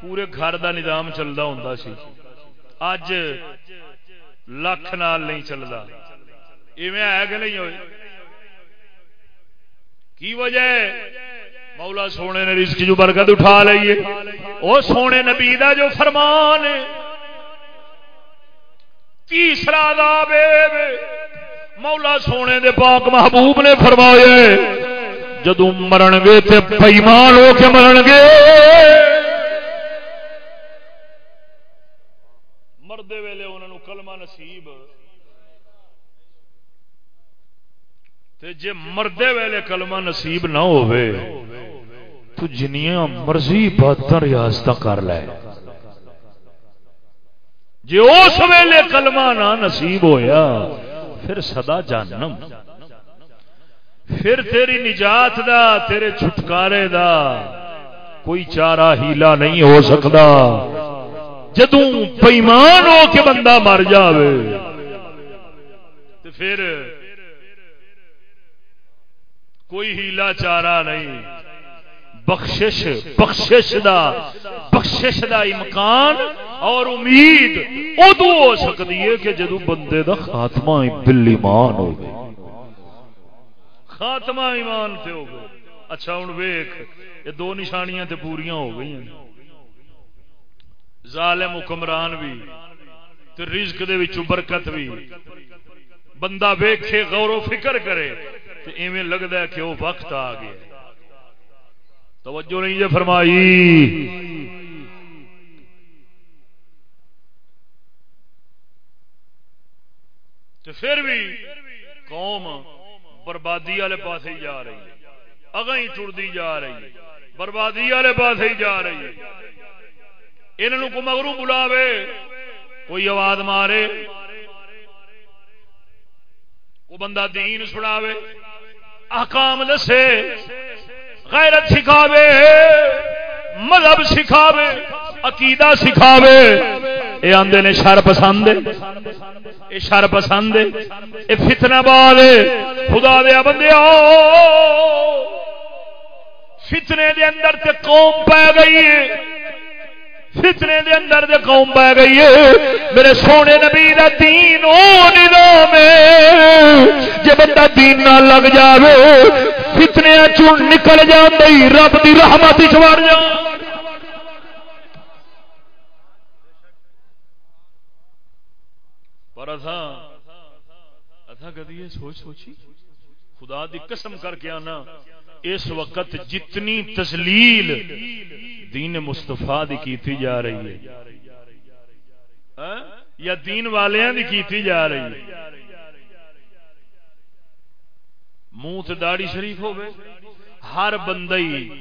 [SPEAKER 3] پورے گھر دا نظام چلتا ہوں سی۔ اج لکھ نال نہیں چلتا ایویں ہے کہ نہیں ہوئے؟ کی وجہ ہے؟ مولا سونے نے رزق جو برکت اٹھا لئیے او سونے نبی دا جو فرمان ہے۔ تیسرا عذاب مولا سونے دے پاک محبوب نے فرمایا جدو مرن گے تے بےمان ہو کے مرن گے۔ مردے ویلے انہوں کلمہ نصیب۔ تے جے مردے ویلے کلمہ نصیب نہ ہوئے تو جنیاں مرضی بہتر ریاست کر لے۔ جے اس ویلے کلمہ نہ نصیب ہویا پھر سدا جانم پھر تیری نجات دا، تیرے چھٹکارے دا۔ کوئی چارہ ہیلا نہیں ہو سکتا۔ جدوں بےمان ہو کے بندہ مر جاوے۔ تو پھر کوئی ہیلا چارہ نہیں۔ بخشش بخشش دا بخشش دا امکان۔ اور امید ادو ہو سکتی ہے کہ جدو بندے دا خاتمہ بل ایمان ہو گئے۔ خاتمہ ایمان تے ہو گئے۔ اچھا ہوں ویخ یہ دو نشانیاں تے پوریاں ہو گئی ہیں ظالم حکمران بھی، تے رزق دے وچوں برکت بھی۔ بندہ ویکھے، غور و فکر کرے تو ایویں لگتا ہے کہ وہ وقت آ گیا۔ توجہ نہیں جی فرمائی۔ تو پھر بھی قوم بربادی والے پاس ہی جا رہی ہے۔ اگا ہی ٹرتی جا رہی ہے۔ بربادی والے پاس ہی جا رہی ہے۔ انہوں کو مگرو بلاوے، کوئی آواز مارے وہ بندہ دین سناوے، احکام دسے، غیرت سکھاوے، مذہب سکھاوے، عقیدہ سکھاوے۔ یہ آدھے نے شر پسند یہ شر پسند یہ فتنا بال خدا دیا بندے فتنے دے اندر تے قوم پی گئی ہے۔ فتنے دے اندر دے قوم پہ گئی ہے۔ میرے سونے نبی دا دین او نظام ہے۔ جے بندہ دین نہ لگ جاوے، فتنے چون نکل جاندی رب دی رحمت وچ وڑ جا پر اساں اساں کدی یہ سوچ سوچی؟ خدا دی قسم کر کے آنا، اس وقت جتنی تسلیل دین مستفا دی کیتی جا رہی ہے۔ ہاں؟ یا دین والیاں دی کیتی جا رہی ہے۔ منہ تے داڑی شریف ہوے ہر بندئی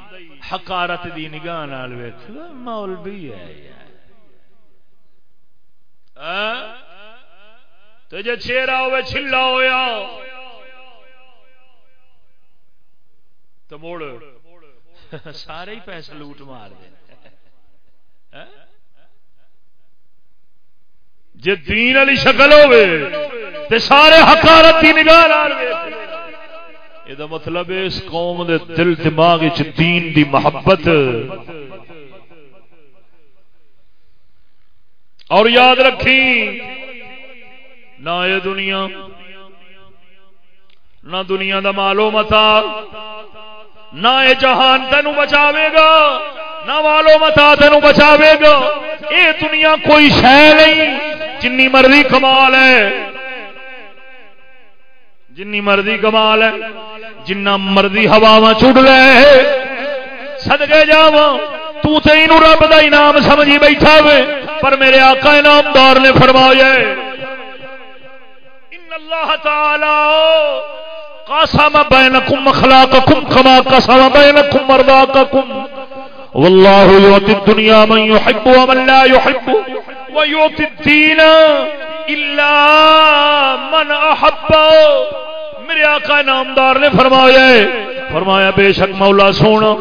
[SPEAKER 3] حقارت دی نگاہ نال ویکھ، مولوی ہے یار۔ ہاں؟ تو جے چہرہ ہوے چھلا ہویا۔ تو موڑ سارے ہی پیسے لوٹ مار دے۔ جی دین والی شکل ہوے سارے حکارت کی نگاہ یہ مطلب اس قوم دے دل دماغ دین دی محبت۔ اور یاد رکھی نہ یہ دنیا، نہ دنیا دا مالو متا، نہ یہ جہان تینوں بچاوے گا، نہ والو متا تینوں بچاوے گا۔ یہ دنیا کوئی شہ نہیں، جنی مرضی کمال ہے۔ جنی مرضی کمال ہے، جنہ مرضی ہوا چڑ لے۔ سدگے جا تین رب کا انعام سمجھی بیٹھا وے، پر میرے آقا انعامدار نے فرمایا ان اللہ تعالی قسم بینکم، اخلاقکم کما قسم بینکم، مرضاککم. واللہ یعطی الدنیا من یحب ومن لا یحب. ویعطی الدین الا من احب. میرے آقا نامدار نے فرمایا ہے فرمایا، بے شک مولا سونا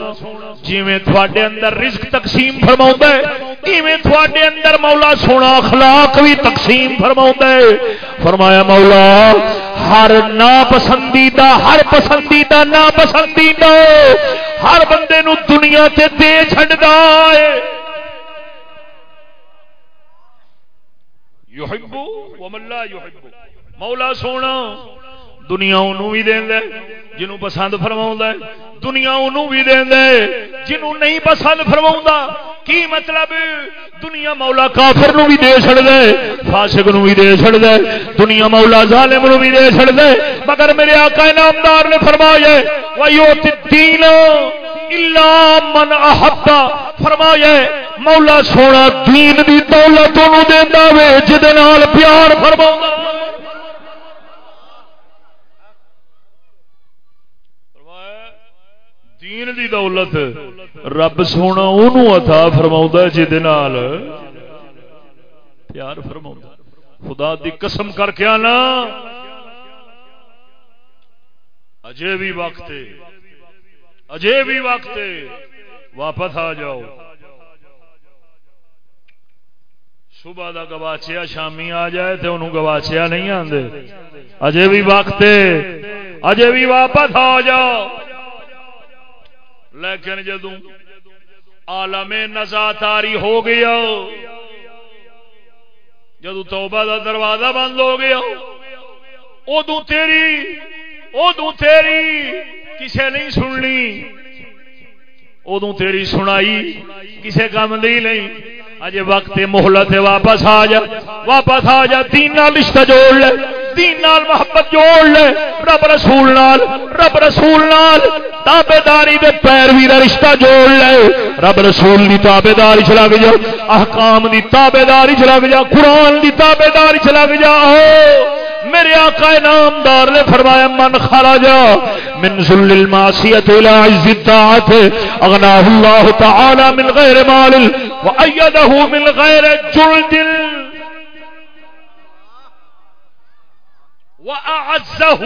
[SPEAKER 3] جی تھوڑے اندر رزق تقسیم فرما ہے، ایویں تھوڑے اندر مولا سونا اخلاق بھی تقسیم فرما ہے۔ فرمایا، مولا، ہر نا پسندیدہ ہر پسندیدہ نا پسندیدہ ہر بندے نو دنیا تے دے چڈا ہے۔ یحبو ومن لا یحبو۔ مولا سونا دنیا انہوں بھی دین دے جنہوں پسند فرما دنیا انہوں بھی دین دے جنہوں نہیں پسند فرما کی مطلب؟ دنیا مولا کافر نو بھی دے چڑ دے فاسق نو بھی دے چڑ دے دنیا مولا ظالم نو بھی دے چڑ دے مگر میرے آقا نامدار نے فرمایا وَيُوتِ الدِّينَ إِلَّا مَنْ أَحَبَّ۔ فرمایا مولا سونا دین دی دولت انہوں دیندا وے جدے نال پیار فرماوندا دین دی دولت۔ رب سونا انہوں عطا فرماؤں پیار فرما خدا دی قسم کر کے آنا۔ اجے بھی وقت اجے بھی وقت واپس آ جاؤ۔ صبح دا گواچیا شامی آ جائے تو انہوں گواچیا نہیں آتے اجے بھی وقت اجے بھی واپس آ جاؤ۔ لیکن جدو عالم نزاتاری ہو گیا جدو توبہ دا دروازہ بند ہو گیا ادو تیری ادو تیری کسے نہیں سننی ادو تیری سنائی کسے کام دی نہیں۔ اجے وقت محلت واپس آ جا، واپس آ جا، تین رشتہ جوڑ لے۔ دین نال محبت جوڑ لے، رب رسول نال، رب رسول نال تابے داری دے پیروی دا رشتہ جوڑ لے۔ رب رسول دی تابے داری چ لگ جا احکام دی تابے داری چ لگ جا قرآن دی تابے داری چ لگ جا میرے آقا نامدار نے فرمایا، من خرج من ذل المعصیت الى عز الطاعت اغناه الله تعالی من غیر مال وایده من غیر جلد وأعزه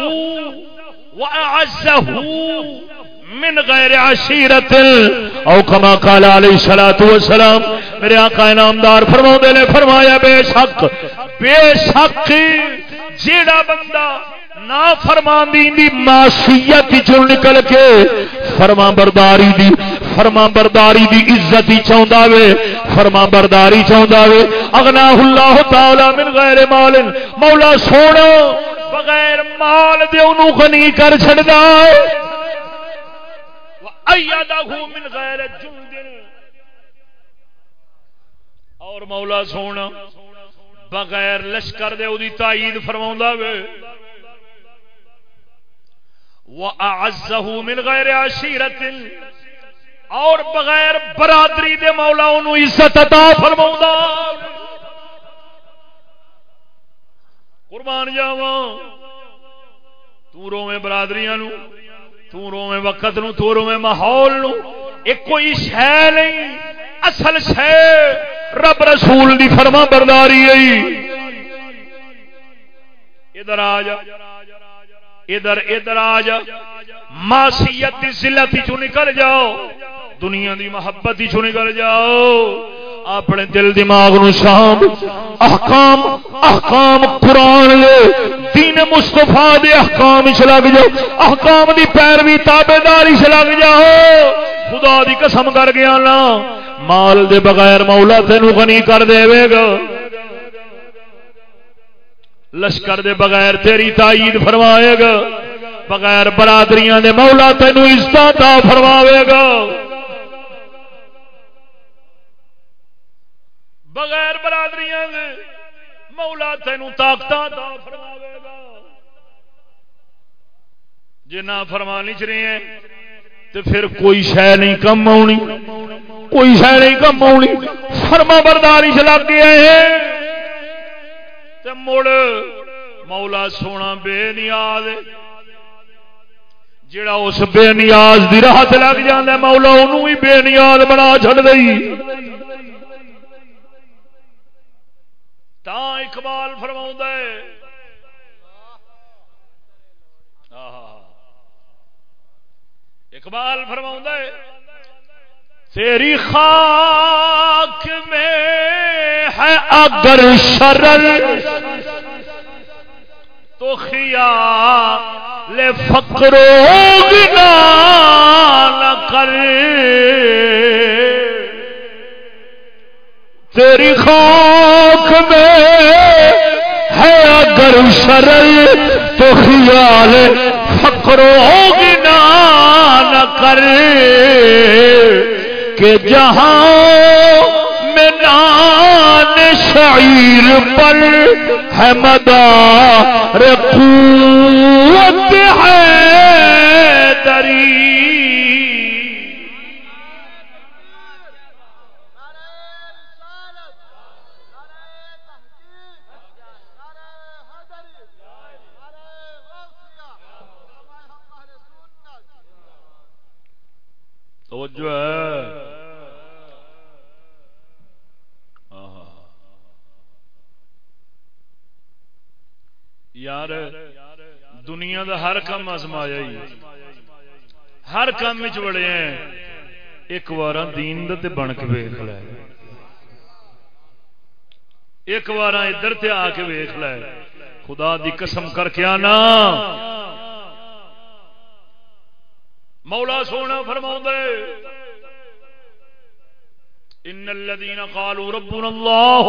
[SPEAKER 3] وأعزه من غیر عشیرت او کما قال علیہ الصلوۃ والسلام، میرے آقا انعامدار فرماؤندے نے فرمایا، بے شک بے شک جیڑا بندہ نا فرماندی دی معصیت چوں نکل کے فرما برداری دی فرما برداری دی عزت ہی چاہتا وے فرما برداری چاہتا وے اغنا اللہ تعالی من غیر مال. مولا سونا بغیر مال دے انہوں غنی کر چھڑدا ہے۔ وَأَيَّدَهُ مِنْ غَيْرِ جُنْدٍ۔ اور مولا سونا، بغیر لشکر دے اودی تائید فرماوندا وے۔ وَأَعَزَّهُ مِنْ غَيْرِ عَشِيرَةٍ۔ اور بغیر برادری دے مولا انہوں عزت عطا فرماوندا قربان جاواں تو روے برادریاں نو تو روے وقت نو تو روے ماحول نو ایک کوئی شے نہیں اصل شے رب رسول دی فرما برداری ہے ادھر آ جا ادھر ادھر آ جا معصیت دی ذلت چوں نکل جاؤ دنیا دی محبت ہی چوں نکل جاؤ۔ اپنے دل دماغ نو شام احکام احکام قرآن لے دین مستفا دے احکام چ لگ جاؤ۔ احکام دی پیروی تابے داری چ لگ جاؤ۔ خدا دی قسم کر گیا نا مال دے بغیر مولا تین غنی کر دے گا۔ لشکر دے بغیر تیری تائید فرمائے گا۔ بغیر برادریاں دے مولا تینوں عزت فرماوے گا۔ بغیر برادریاں دے، مولا تینوں طاقت عطا فرماوے گا۔ جے نہ فرمانی چ رہے ہیں تو پھر کوئی شے نہیں کم آنی۔ کوئی شے نہیں کم آنی۔ فرما برداری چ لگ گیا مڑ مولا سونا بے نیاز جڑا اس بے نیاز دی راہ لگ جانا مولا انہوں ہی بے نیاز بنا چڑ دئی۔ تا اقبال فرما اقبال فرما تیری خاک میں ہے اگر شرل تو خیال فقر گنا نہ کر۔ تیری خاک میں ہے اگر شرل تو خیال فقر گنا نہ کر کہ جہاں نان شعیر پر ہے مدار قوت ہے دری۔ یار، دنیا دا ہر کام آزمایا ہی ہر کام بڑے ہیں۔ ایک بار دین تے بن کے ویخ لے۔ ایک بار ادھر تے آ کے ویخ لے۔ خدا دی قسم کر کے آنا۔ مولا سونا فرما ان الذين قالوا ربنا الله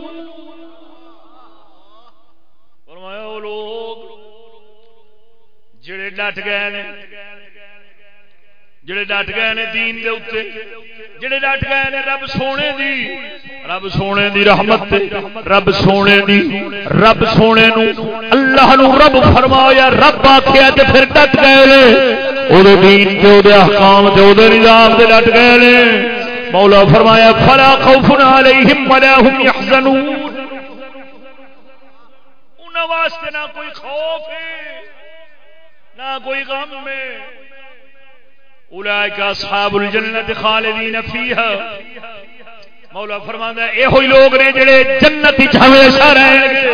[SPEAKER 3] جڑے ڈٹ گئے نے جڑے ڈٹ گئے نے دین دے اوتے جڑے ڈٹ گئے نے رب سونے دی رب سونے دی رحمت رب سونے دی رب سونے نو اللہ نو رب فرمایا رب آکھیا تے پھر ڈٹ گئے نے او دے دین تے او دے احکام تے او دے نظام تے ڈٹ گئے نے مولا فرمایا فلا خوف علیہم ولا هم يحزنون انہاں واسطے نہ کوئی خوف ہے نہ کوئی غم میں۔ اولئک اصحاب الجنت خالدین فیہا۔ مولا فرماندا ہے اے ہوئی لوگ نے جڑے جنت وچ ہمیشہ رہن گے۔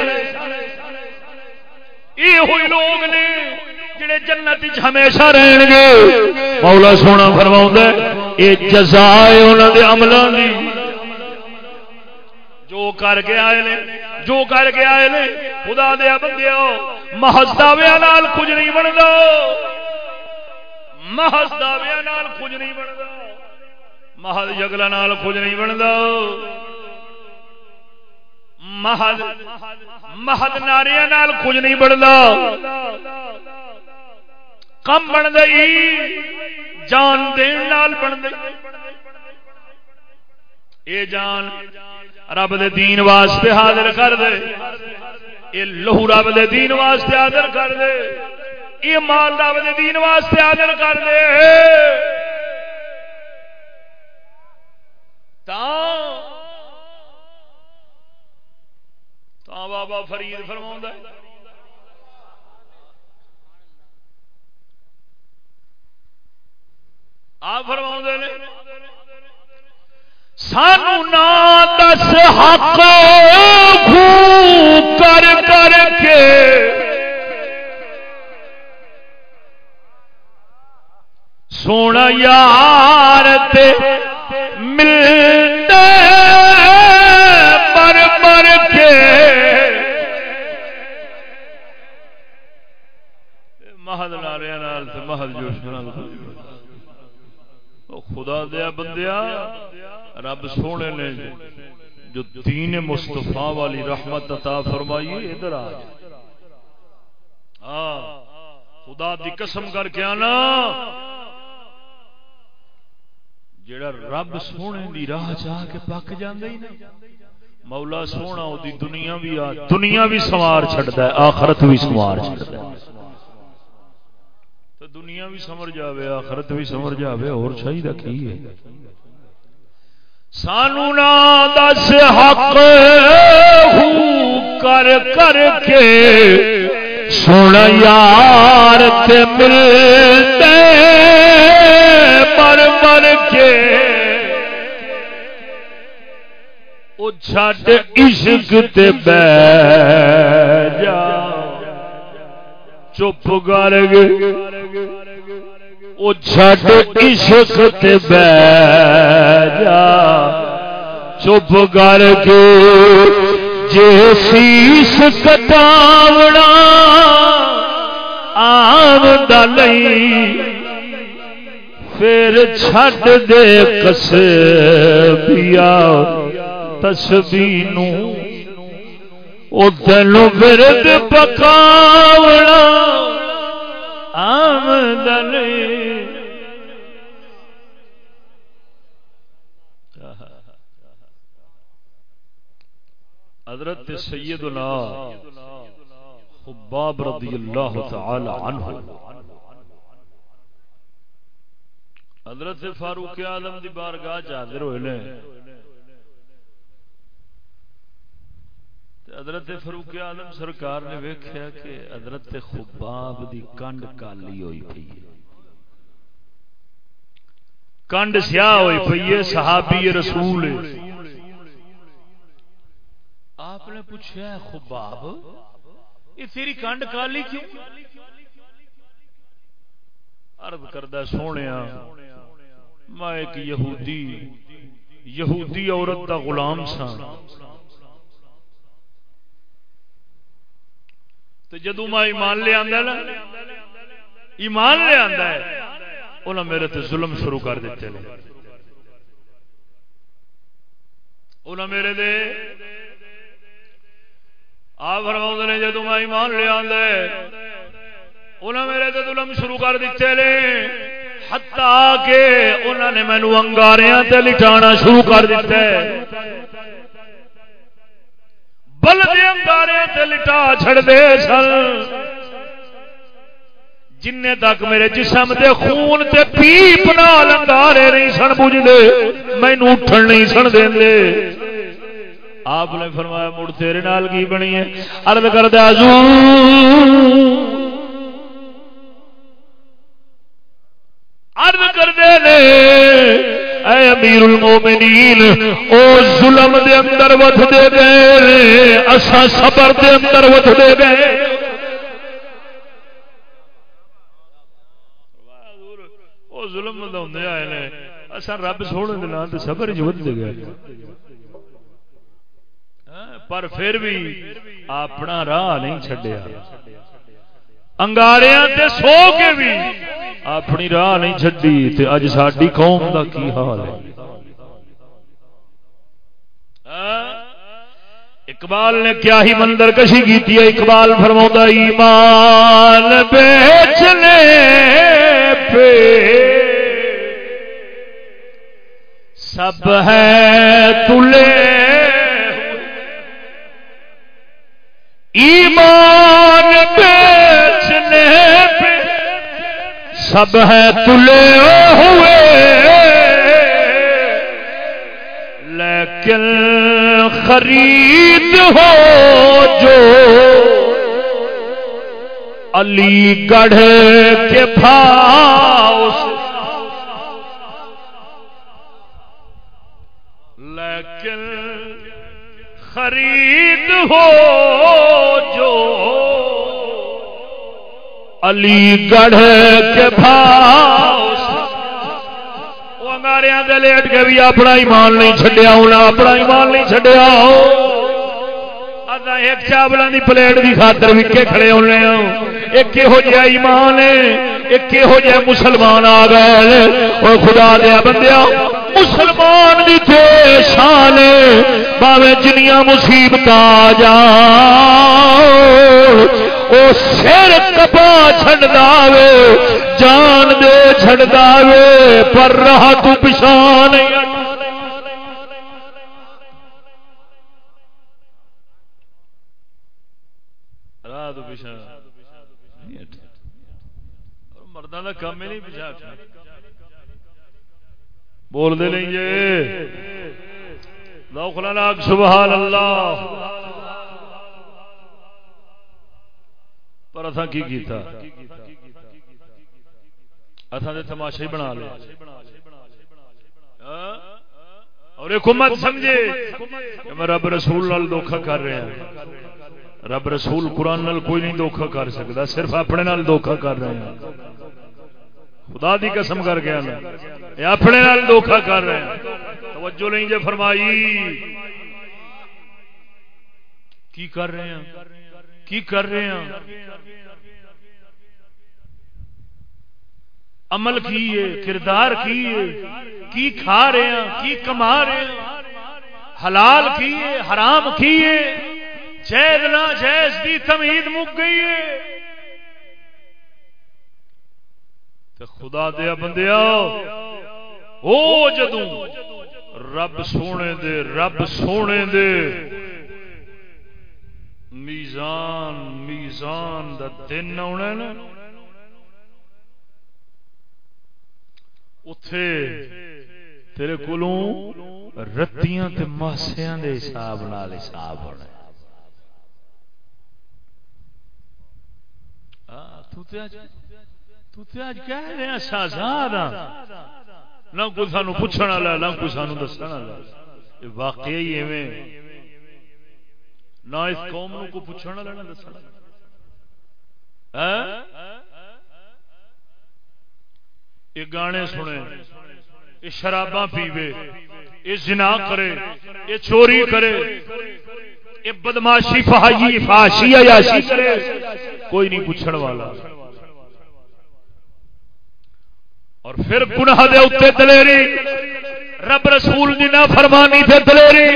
[SPEAKER 3] اے ہوئی لوگ نے جڑے جنت وچ ہمیشہ رہن گے۔ مولا سونا فرماوندا ہے، اے جزاء انہاں دے عملاں دی۔ جو کر کے آئے نے، جو کر کے آئے نے، خدا دیا بندے محض نال کچھ نہیں بنتا۔ محض نال کچھ نہیں بنتا۔ محض جگلا نال کچھ نہیں بنتا۔ محض محض ناریا نال کچھ نہیں بنتا۔ کم بن گئی جان دین نال بن گئی اے جان رب دے دین واسطے حاضر کر دے۔ یہ لہو رب دے دین واسطے حاضر کر دے۔ یہ مال رب دے دین واسطے حاضر کر دے۔ تا بابا فرید فرما آپ فرما نے سانو نا دس حق کر کر کے۔ سونا یار تے ملتے مر مر کے۔ محل نال محل جوش خدا دیا بندیا رب سونے نے جو دین مستفا والی رحمت عطا فرمائی ادھر آ ہاں خدا دی قسم کر کے آنا۔ جڑا رب سونے دی راہ چاہ کے پک جاندے ہی نہیں مولا سونا او دی دنیا بھی آ، دنیا بھی سوار چھڑدا ہے، آخرت بھی سوار چھڑدا ہے۔ تو دنیا بھی سمر جاوے، آخرت بھی سمر جاوے، اور چاہیے کی ہے۔ سانو نا دس حق ہو کر کر کے سن یار تے ملتے مر مر کے۔ او چھٹ عشق تے بہ جا۔ چپ کر گئے چھٹ عشق تے بہ جا۔ چپ کر کے جے سیس کٹاونا آمدہ نہیں پھر چھٹ دے کس بیا تسبینو او تینو برد پکاونا آمدن۔ حضرت سیدنا خباب رضی اللہ تعالی عنہ۔ حضرت فاروق آدم دی بارگاہ حاضر ہوئے نے۔ حضرت فاروق آدم سرکار نے ویکھیا کہ حضرت خباب دی کنڈ کالی ہوئی پئی ہے۔ کنڈ سیاہ ہوئی پئی ہے، صحابی رسول۔ ہے آپ نے پوچھا ہے خباب، یہ تیری کنڈ کالی کیوں؟ عرض کردہ سونے میں ایک یہودی یہودی عورت دا غلام سا تو جدو میں ایمان لے آندا نا، ایمان لے آندا ہے انہاں میرے تے ظلم شروع کر دیتے نے۔ انہاں میرے دے آپ فرما نے، جدو میں ایمان لے آندا ہے انہاں میرے تے ظلم شروع کر دیتے نے۔ حتا کہ انہوں نے مینو انگاریاں تے لٹانا شروع کر دیتا ہے۔ بل دے انگارے تے لٹا چھڑ دے سن۔ جن تک میرے جسم دے خون تے پیپ نال انگارے نہیں سن بجھدے مینو اٹھن نہیں سن دے آپ نے فرمایا، مڑ تیرے نال کی بنی ہے؟ عرض کر دیا عرض کر دے نے اے امیر المومنین او ظلم دے اندر وتھ دے گئے۔ اسا صبر دے اندر وتھ دے گئے۔ او ظلم دا ہوندے آئے نے۔ اسا رب سونے دے نام تے صبر جو وتھ دے گئے ہاں، پر پھر بھی اپنا راہ نہیں چھڈیا۔ انگاریاں تے سو کے بھی۔ اپنی راہ نہیں چڈی تے اج ساری قوم دا کی حال ہے؟ ہاں؟ اقبال نے کیا ہی مندر کشی کی ہے؟ اقبال فرما ایمان بیچنے پہ سب ہے تلے ایمان بیچنے سب ہے تلے ہوئے۔ لیکن خرید ہو جو علی گڑھ کے بھاؤ لیکن خرید ہو جو علی گڑھ کے بھاؤ انگاریاں دے لیٹ کے بھی اپنا ایمان نہیں چھڈیا ہونا اپنا ایمان نہیں چھڈیا۔ ہو ایک چاولوں کی پلیٹ کی خاطر وکے کھڑے ہونے ہاں۔ ایک یہو جہا ایمان ہے، ایک یہو جہا مسلمان آ گئے اور خدا دیا بندیا مسلمان دی تے شان باوے جنیاں مصیبت آ جا۔ او سر کپا چھڑ داوے جان دے چھڑ داوے پر رہا تو پچھان مردوں کا کام ہی نہیں پچھا بول دے نہیں جی۔ سبحان اللہ۔ پر اتھا کی کیتا؟ اتھا دے تماشا ہی بنا لے۔ ہاں؟ اور ایک امت سمجھے کہ میں رب رسول نال دھوکھا کر رہا ہوں۔ رب رسول قرآن نال کوئی نہیں دھوکھا کر سکتا، صرف اپنے نال دھوکھا کر رہے ہیں۔ خدا دی قسم کر گیا یہ اپنے نال دھوکھا کر رہے ہیں۔ توجہ نہیں جے فرمائی۔ کی کر رہے ہیں؟ کی کر رہے ہیں؟ عمل کیے کردار کیے کی کھا رہے ہیں، کی کما رہے ہیں؟ حلال کیے حرام کیے جیز نہ جیز دی تمید مک گئی ہے۔ تو خدا دیا بندیا او جدوں رب سونے دے، رب سونے دے میزان میزان دا دن آنا نا اتے تیرے کولوں رتیاں تے ماسیاں دے حساب نال حساب ہونا کہہ رہے ہیں شہزاد۔ نہ کوئی سانو پوچھن والا نہ کوئی سانو دسن والا واقعی ایویں نہ اس قوم نو کو پوچھن والا نہ یہ گانے سنے، یہ شراباں پیوے، یہ زنا کرے، یہ چوری کرے، یہ بدماشی فہائی فاشی عیاشی کرے، کوئی نہیں پوچھن والا۔ اور پھر گناہ دے اتنے دلیری، رب رسول دی نہ فرمانی تے دلیری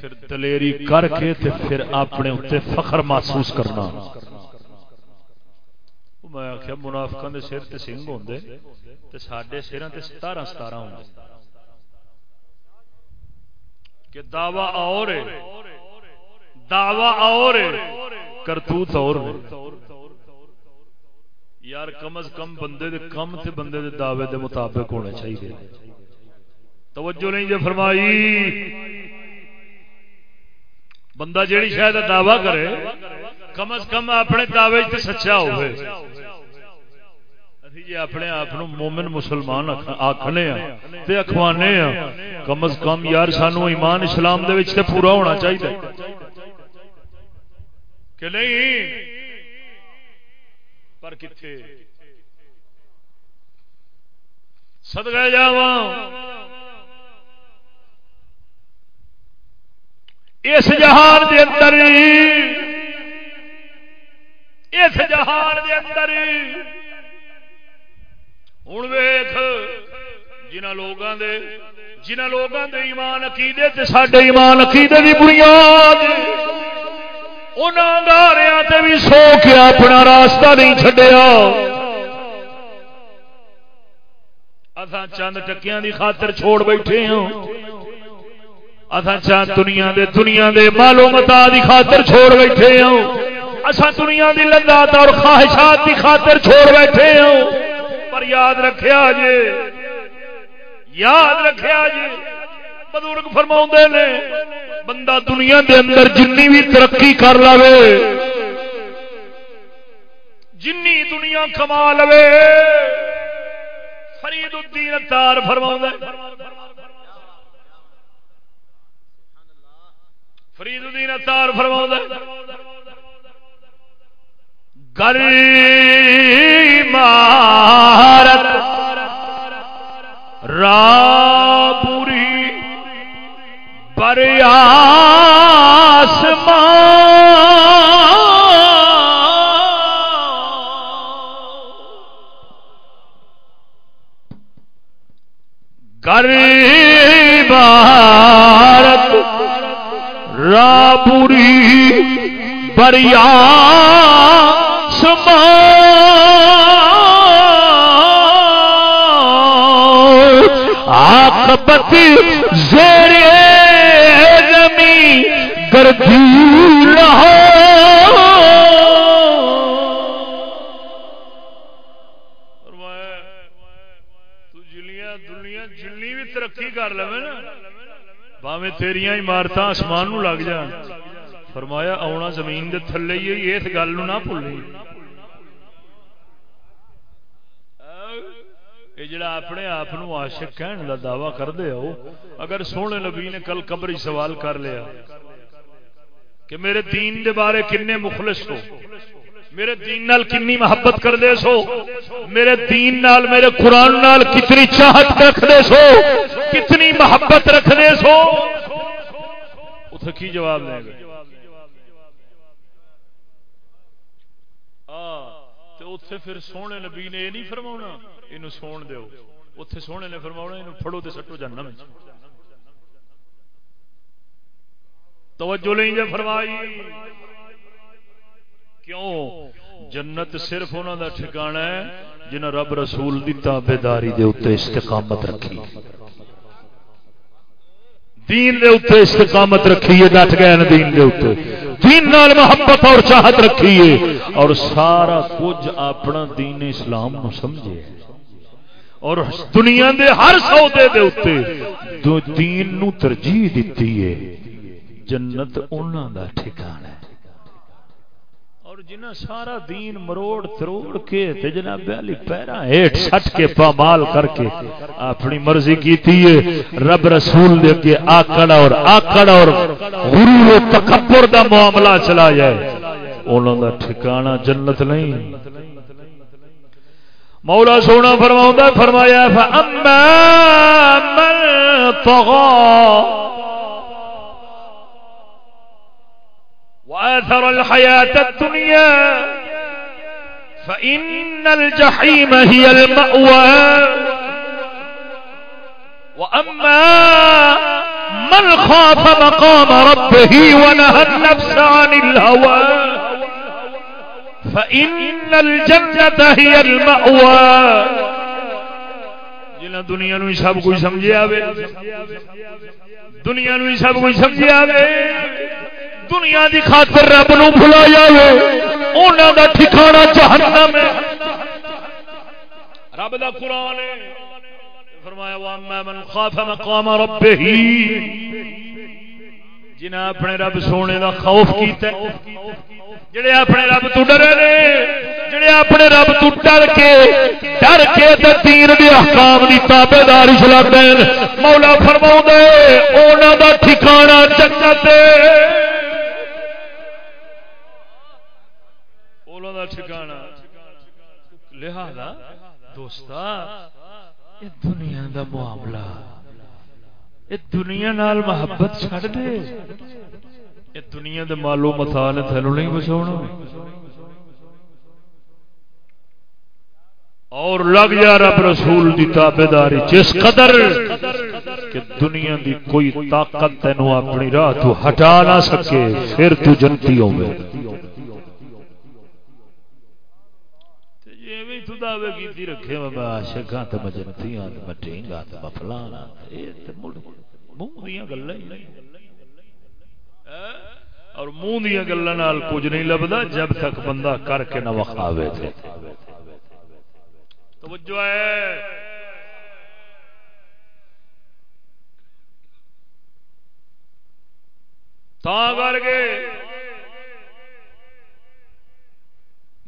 [SPEAKER 3] پھر دلیری کر کے تے پھر اپنے اتنے فخر محسوس کرنا۔ میں آخیا منافقان دے سر تے سنگ ہوندے، تے ساڈے سراں تے 17 17 ہوندے۔ کہ دعوی اور ہے، دعوی اور ہے، کرتوت اور ہے یار، کم از کم بندے دے کم تے بندے دے دعوے دے مطابق ہونے چاہیے۔ توجہ نہیں جو فرمائی۔ بندہ جیڑی شاید دعوی کرے، کم از کم اپنے دعوے تے سچا ہوئے۔ جی اپنے آپ مومن مسلمان آخنے تے اخوانے کم از کم یار سانو ایمان اسلام دے وچ تے پورا ہونا چاہیے کہ نہیں؟ پر کتنے سدگے جا اس جہان دے اندر اس جہان دے اندر ہوں ویخ جنہ لوگوں دے جنہ لوگوں دے ایمان عقیدے تے ساڈے ایمان عقیدے دی بنیاد۔ انہوں تے بھی سو کے اپنا راستہ نہیں چڈیا اتھا چند ٹکیاں دی خاطر چھوڑ بیٹھے ہوں اتھا چند دنیا دے دنیا دے مالو متا دی خاطر چھوڑ بیٹھے ہوں اسا دنیا دی لذات اور خواہشات دی خاطر چھوڑ بیٹھے ہوں پر یاد رکھیا جی یاد رکھیا جی بزرگ فرما نے، بندہ دنیا دے اندر جنی بھی ترقی کر لو جنی دنیا کما لو فرید الدین تار فرما فرید الدین تار فرما گری مارت رابری پریاس گری بھارت بری بریا آخبت زیر زمین گردی رہو باویں تیریاں عمارت آسمان نو لگ جان فرمایا آنا زمین دے تھلے ہی اس گل نہ بھولی یہ جڑا اپنے آپ عاشق کہن کا دعوی کر دے ہو اگر سونے نبی نے کل قبر سوال کر لیا کہ میرے دین دے بارے کنے مخلص ہو میرے دین نال کنی محبت کر دے سو؟ میرے دین نال، میرے قرآن نال کتنی چاہت رکھ دے سو؟ کتنی محبت رکھ دے سو؟ اتنے کی جواب دیں گے؟ اتے پھر سونے نبی نے یہ نہیں فرما یہ سون دو اتے سونے نے فرما یہ فڑو تو سٹو جانا توجہ لیں گے فرمائی۔ کیوں؟ جنت صرف انہوں دا ٹھکانا ہے جنہیں رب رسول دی تابے داری دے اتنے استقامت رکھی۔ دین دے اتنے استقامت رکھیے ڈٹ گئے دین دے اتنے دین نال محبت اور چاہت رکھیے اور سارا کچھ اپنا دین اسلام نو سمجھے۔ اور دنیا دے ہر سودے دے اتنے دین نو ترجیح دیتی ہے۔ جنت انہوں دا ٹھکان ہے۔ جنہ سارا دین مروڑ تروڑ کے تے جناب بیالی پیرا ہیٹ سٹ کے پامال کر کے اپنی مرضی کیتی ہے، رب رسول دے کے آکڑ اور آکڑ اور غرور و تکبر دا معاملہ چلا جائے۔ انہوں دا ٹھکانہ جنت نہیں۔ مولا سونا فرماؤں فرمایا، فَأَمَّا مَنْ طَغَى وآثر الحياة الدنيا، فإن الجحيم هي المأوى. وأما من خاف مقام ربه ونهى النفس عن الهوى، فإن الجنة هي المأوى. جنہ دنیا نو سب کچھ سمجھے آوے، دنیا نو سب کچھ سمجھے آوے دنیا دی خاطر رب نو بھلا جائے انہوں دا ٹھکانا جہنم ہے۔ رب دا قرآن فرمایا واما من خاف مقام ربه جنہ اپنے رب سونے دا خوف کیتا جڑے اپنے رب تو ڈرے نے جڑے اپنے رب تو ڈر کے ڈر کے تے دین دے احکام دی تابعداری چلاتے ہیں مولا فرماؤں دے انہاں دا ٹھکانہ جنت ہے۔ دا ٹھکانا۔ لہذا، دوستا، یہ دنیا دا معاملہ۔ یہ دنیا نال محبت چھڑ دے۔ یہ دنیا دے مالو متا نے تھلو نہیں بچاؤنا اور لگ جا رب رسول دی تابداری جس قدر کہ دنیا دی کوئی طاقت تینوں اپنی راہ تو ہٹا نہ سکے، پھر تو جنتی ہوئے دعوے کی رکھے میں عاشقاں تے مجنتیاں تے مٹینگا تے مفلانا اے تے منہ دیاں گلاں ہی نہیں۔ ہاں؟ اور منہ دیاں گلاں نال کچھ نہیں لبدا جب تک بندہ کر کے نہ وکھاوے تے۔ توجہ ہے۔ تا کر کے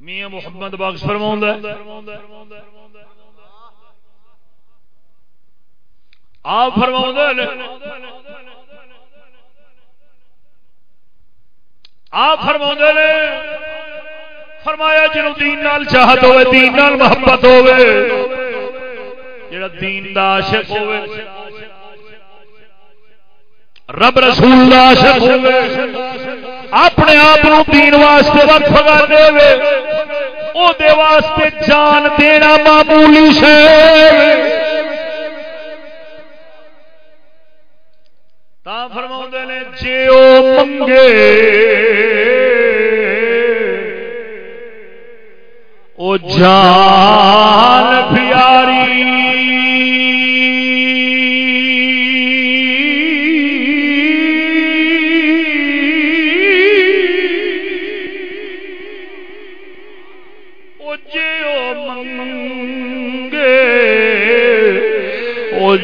[SPEAKER 3] میاں محمد بخش فرما آپ فرما آپ فرما نے فرمایا جنوں دین نال چاہت ہوئے، دین نال محبت ہوئے، جڑا دین دا عاشق ہوئے، رب رسول دا عاشق ہوئے اپنے آپ دین واسطے وقف کر دے او دے واسطے جان دینا معمولی شے۔ تا فرما نے جی او منگے، او جان پیاری۔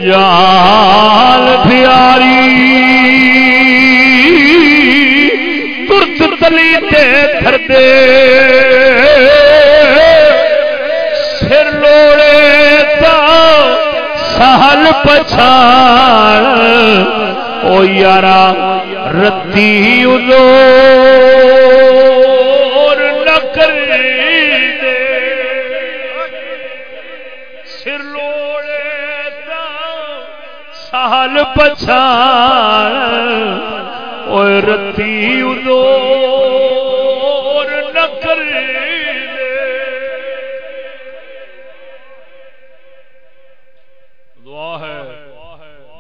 [SPEAKER 3] جال پیاری ترت تلی تے سر لوڑے تا سہل پچھاڑ۔ او یارا رتی ادو پچھاڑ۔ او رتی ادو نہ کر دعا ہے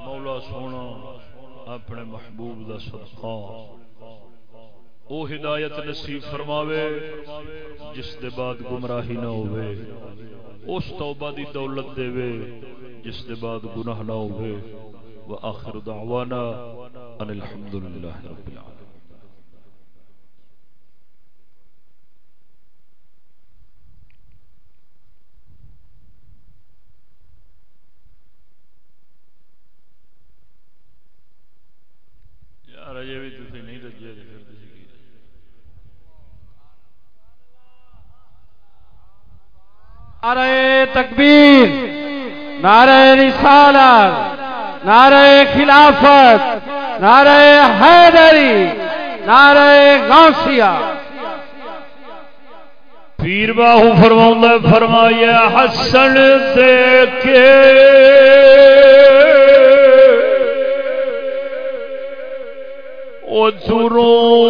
[SPEAKER 3] مولا سونا، اپنے محبوب دا صدقہ۔ او ہدایت نصیب فرماوے، جس دے بعد گمراہی نہ ہوئے اس توبہ دی دولت دے وے، جس دے بعد گناہ نہ ہوئے وآخر دعوانا ان الحمدللہ رب العالمين یار بھی نہیں رجے پھر کی
[SPEAKER 2] نعرہ تکبیر نعرہ رسالت نعرہ خلافت، نعرہ حیدری، نعرہ غوثیہ۔
[SPEAKER 3] پیر باہو فرما فرمایا حسن دے کے او درون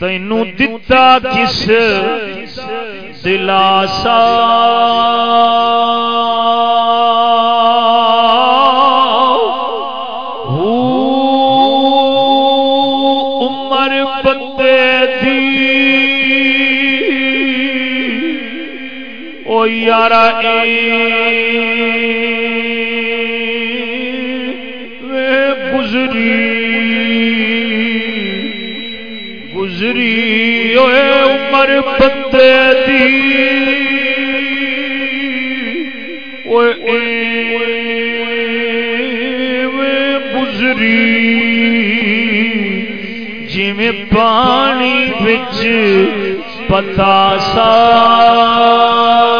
[SPEAKER 3] تینوں دتا کس دلاسا؟ عمر بندے دی۔ او یارا وے عمر بندے دی۔ اوے گزری جویں پانی وچ پتاسا ہو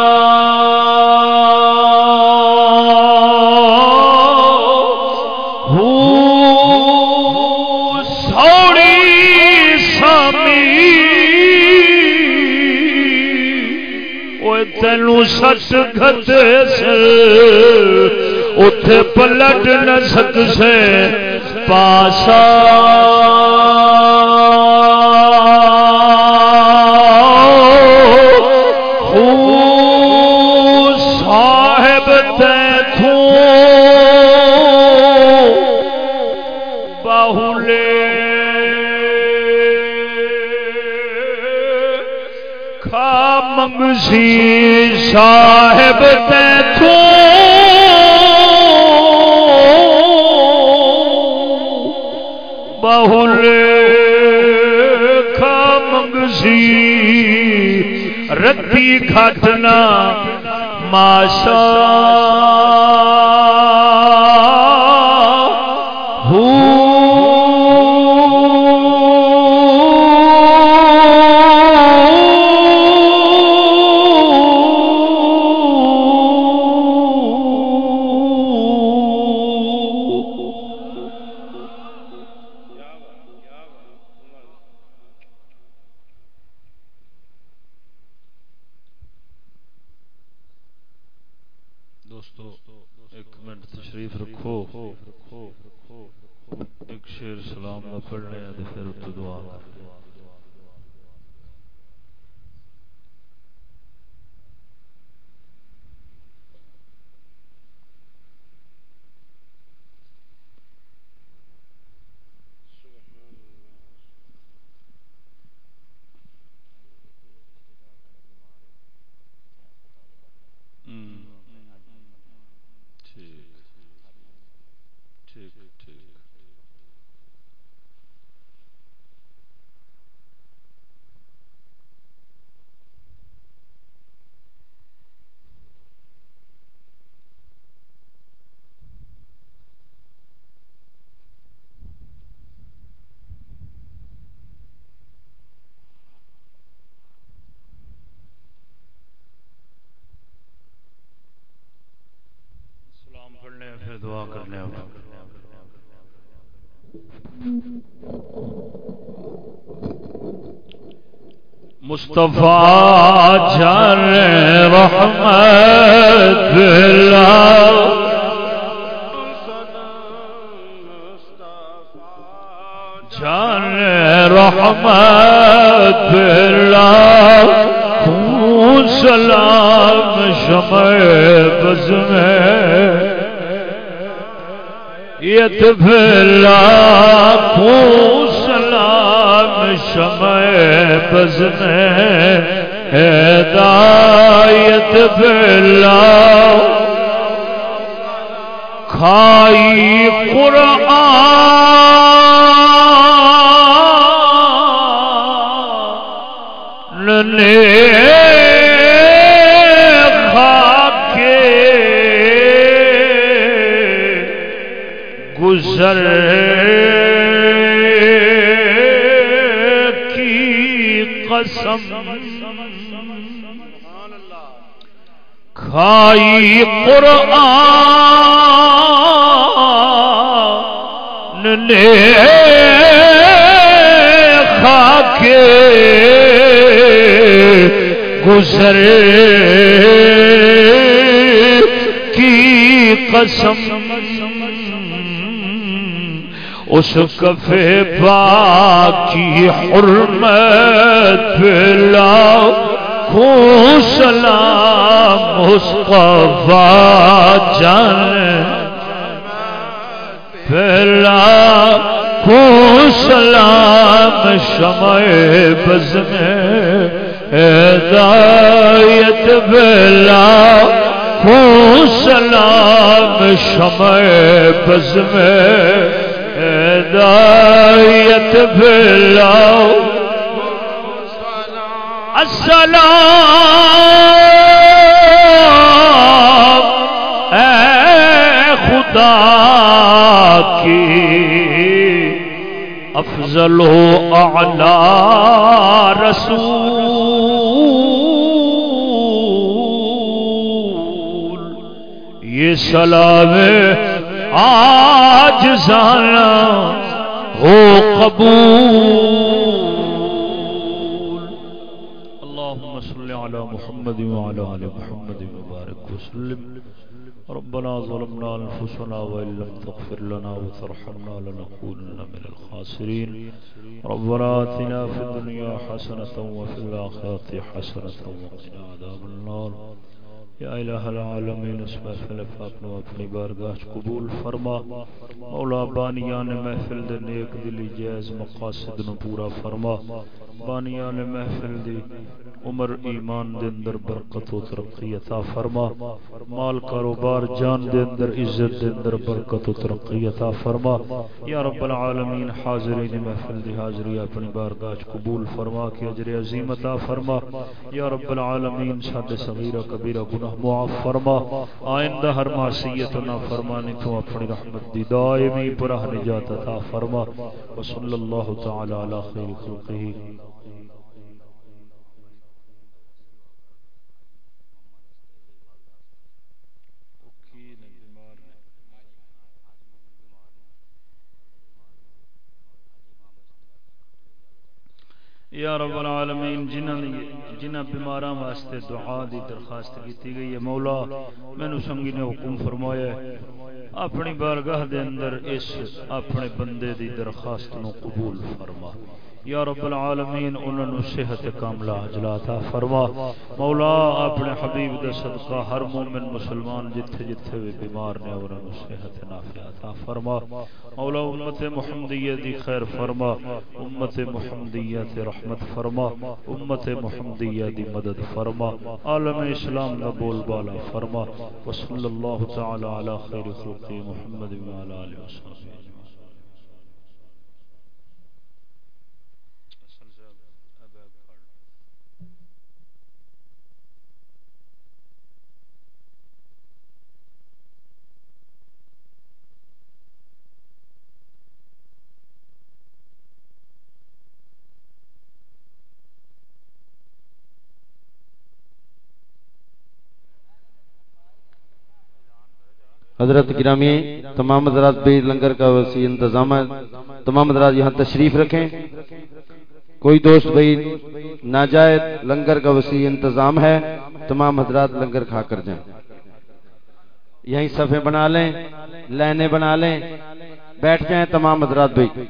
[SPEAKER 3] سچ گھتے سے اتے پلٹ نہ سکسے پاسا صاحب تیتھو بہل کھا منگسی رتی کھٹنا ماشا مصطفیٰ جان رحمت اللہ۔ جان رحمت اللہ۔ خون سلام شمع بز میں یت بھلا خون شمع بز ہدایت بھلا کھائی قرآن. نے خاکے گزر قسم کھائی قرآن نے خاکے گزر کی قسم۔ اس کفے پاک کی حرمت پلا خو سلام مصطفیٰ جان پلا خو سلام شمع بز میں ہدایت بلا خو سلام شمع بز میں ہدایت بلا السلام اے خدا کی افضل و اعلی رسول۔ یہ سلام آج جانا ہو قبول۔ اللهم صل على محمد وعلى ال محمد وبارك وسلم۔ ربنا ظلمنا انفسنا وان لم تغفر لنا وترحمنا لنكونن من الخاسرين ربنا اتنا في الدنيا حسنه وفي الاخره حسنه وقنا عذاب النار۔ یا الہ العالمین، اس محفل پاک نو اپنی بارگاہ قبول فرما۔ مولا بانیان محفل دے نیک دلی جائز مقاصد نو پورا فرما۔ بانیان محفل دی، عمر ایمان دے اندر برکت و ترقی عطا فرما، مال کاروبار جان دے اندر، عزت دے اندر برکت و ترقی عطا فرما۔ یا رب العالمین، حاضرین محفل دی حاضری اپنی بارگاہ قبول فرما، کہ اجر عظیم عطا فرما۔ یا رب العالمین ساڈے صغیرہ کبیرہ گناہ معاف فرما۔ آئندہ ہر معصیت نہ فرمانی تو اپنی رحمت دی دائمی پرہ نجات عطا فرما۔ وصلی اللہ تعالی علی خیر خلقہ۔ یا رب العالمین، جنہاں جنہاں بیماراں واسطے دعا دی درخواست کیتی گئی ہے، مولا، مینوں سنگی نے حکم فرمایا ہے، اپنی بارگاہ دے اندر اس اپنے بندے دی درخواست نو قبول فرما۔ یا رب العالمین، انہوں نے صحت کاملہ عجلاتا فرما۔ مولا، اپنے حبیب دے صدقہ ہر مومن مسلمان جتھے جتھے بھی بیمار نے، انہوں نے صحت نافعاتا فرما۔ مولا، امت محمدیہ دی خیر فرما۔ امت محمدیہ تے رحمت فرما۔ امت محمدیہ دی مدد فرما۔ عالم اسلام دا بول بالا فرما۔ وصل اللہ تعالی علی خیر خلقی محمد وعلا علیہ وسلم
[SPEAKER 1] حضرت گرامی تمام حضرات بھی لنگر کا وسیع انتظام ہے۔ تمام حضرات یہاں تشریف رکھیں۔ کوئی دوست بھائی نہ جائے، لنگر کا وسیع انتظام ہے۔ تمام حضرات لنگر کھا کر جائیں۔ یہیں صفیں بنا لیں، لائنیں بنا لیں۔ بیٹھ جائیں تمام حضرات بھائی۔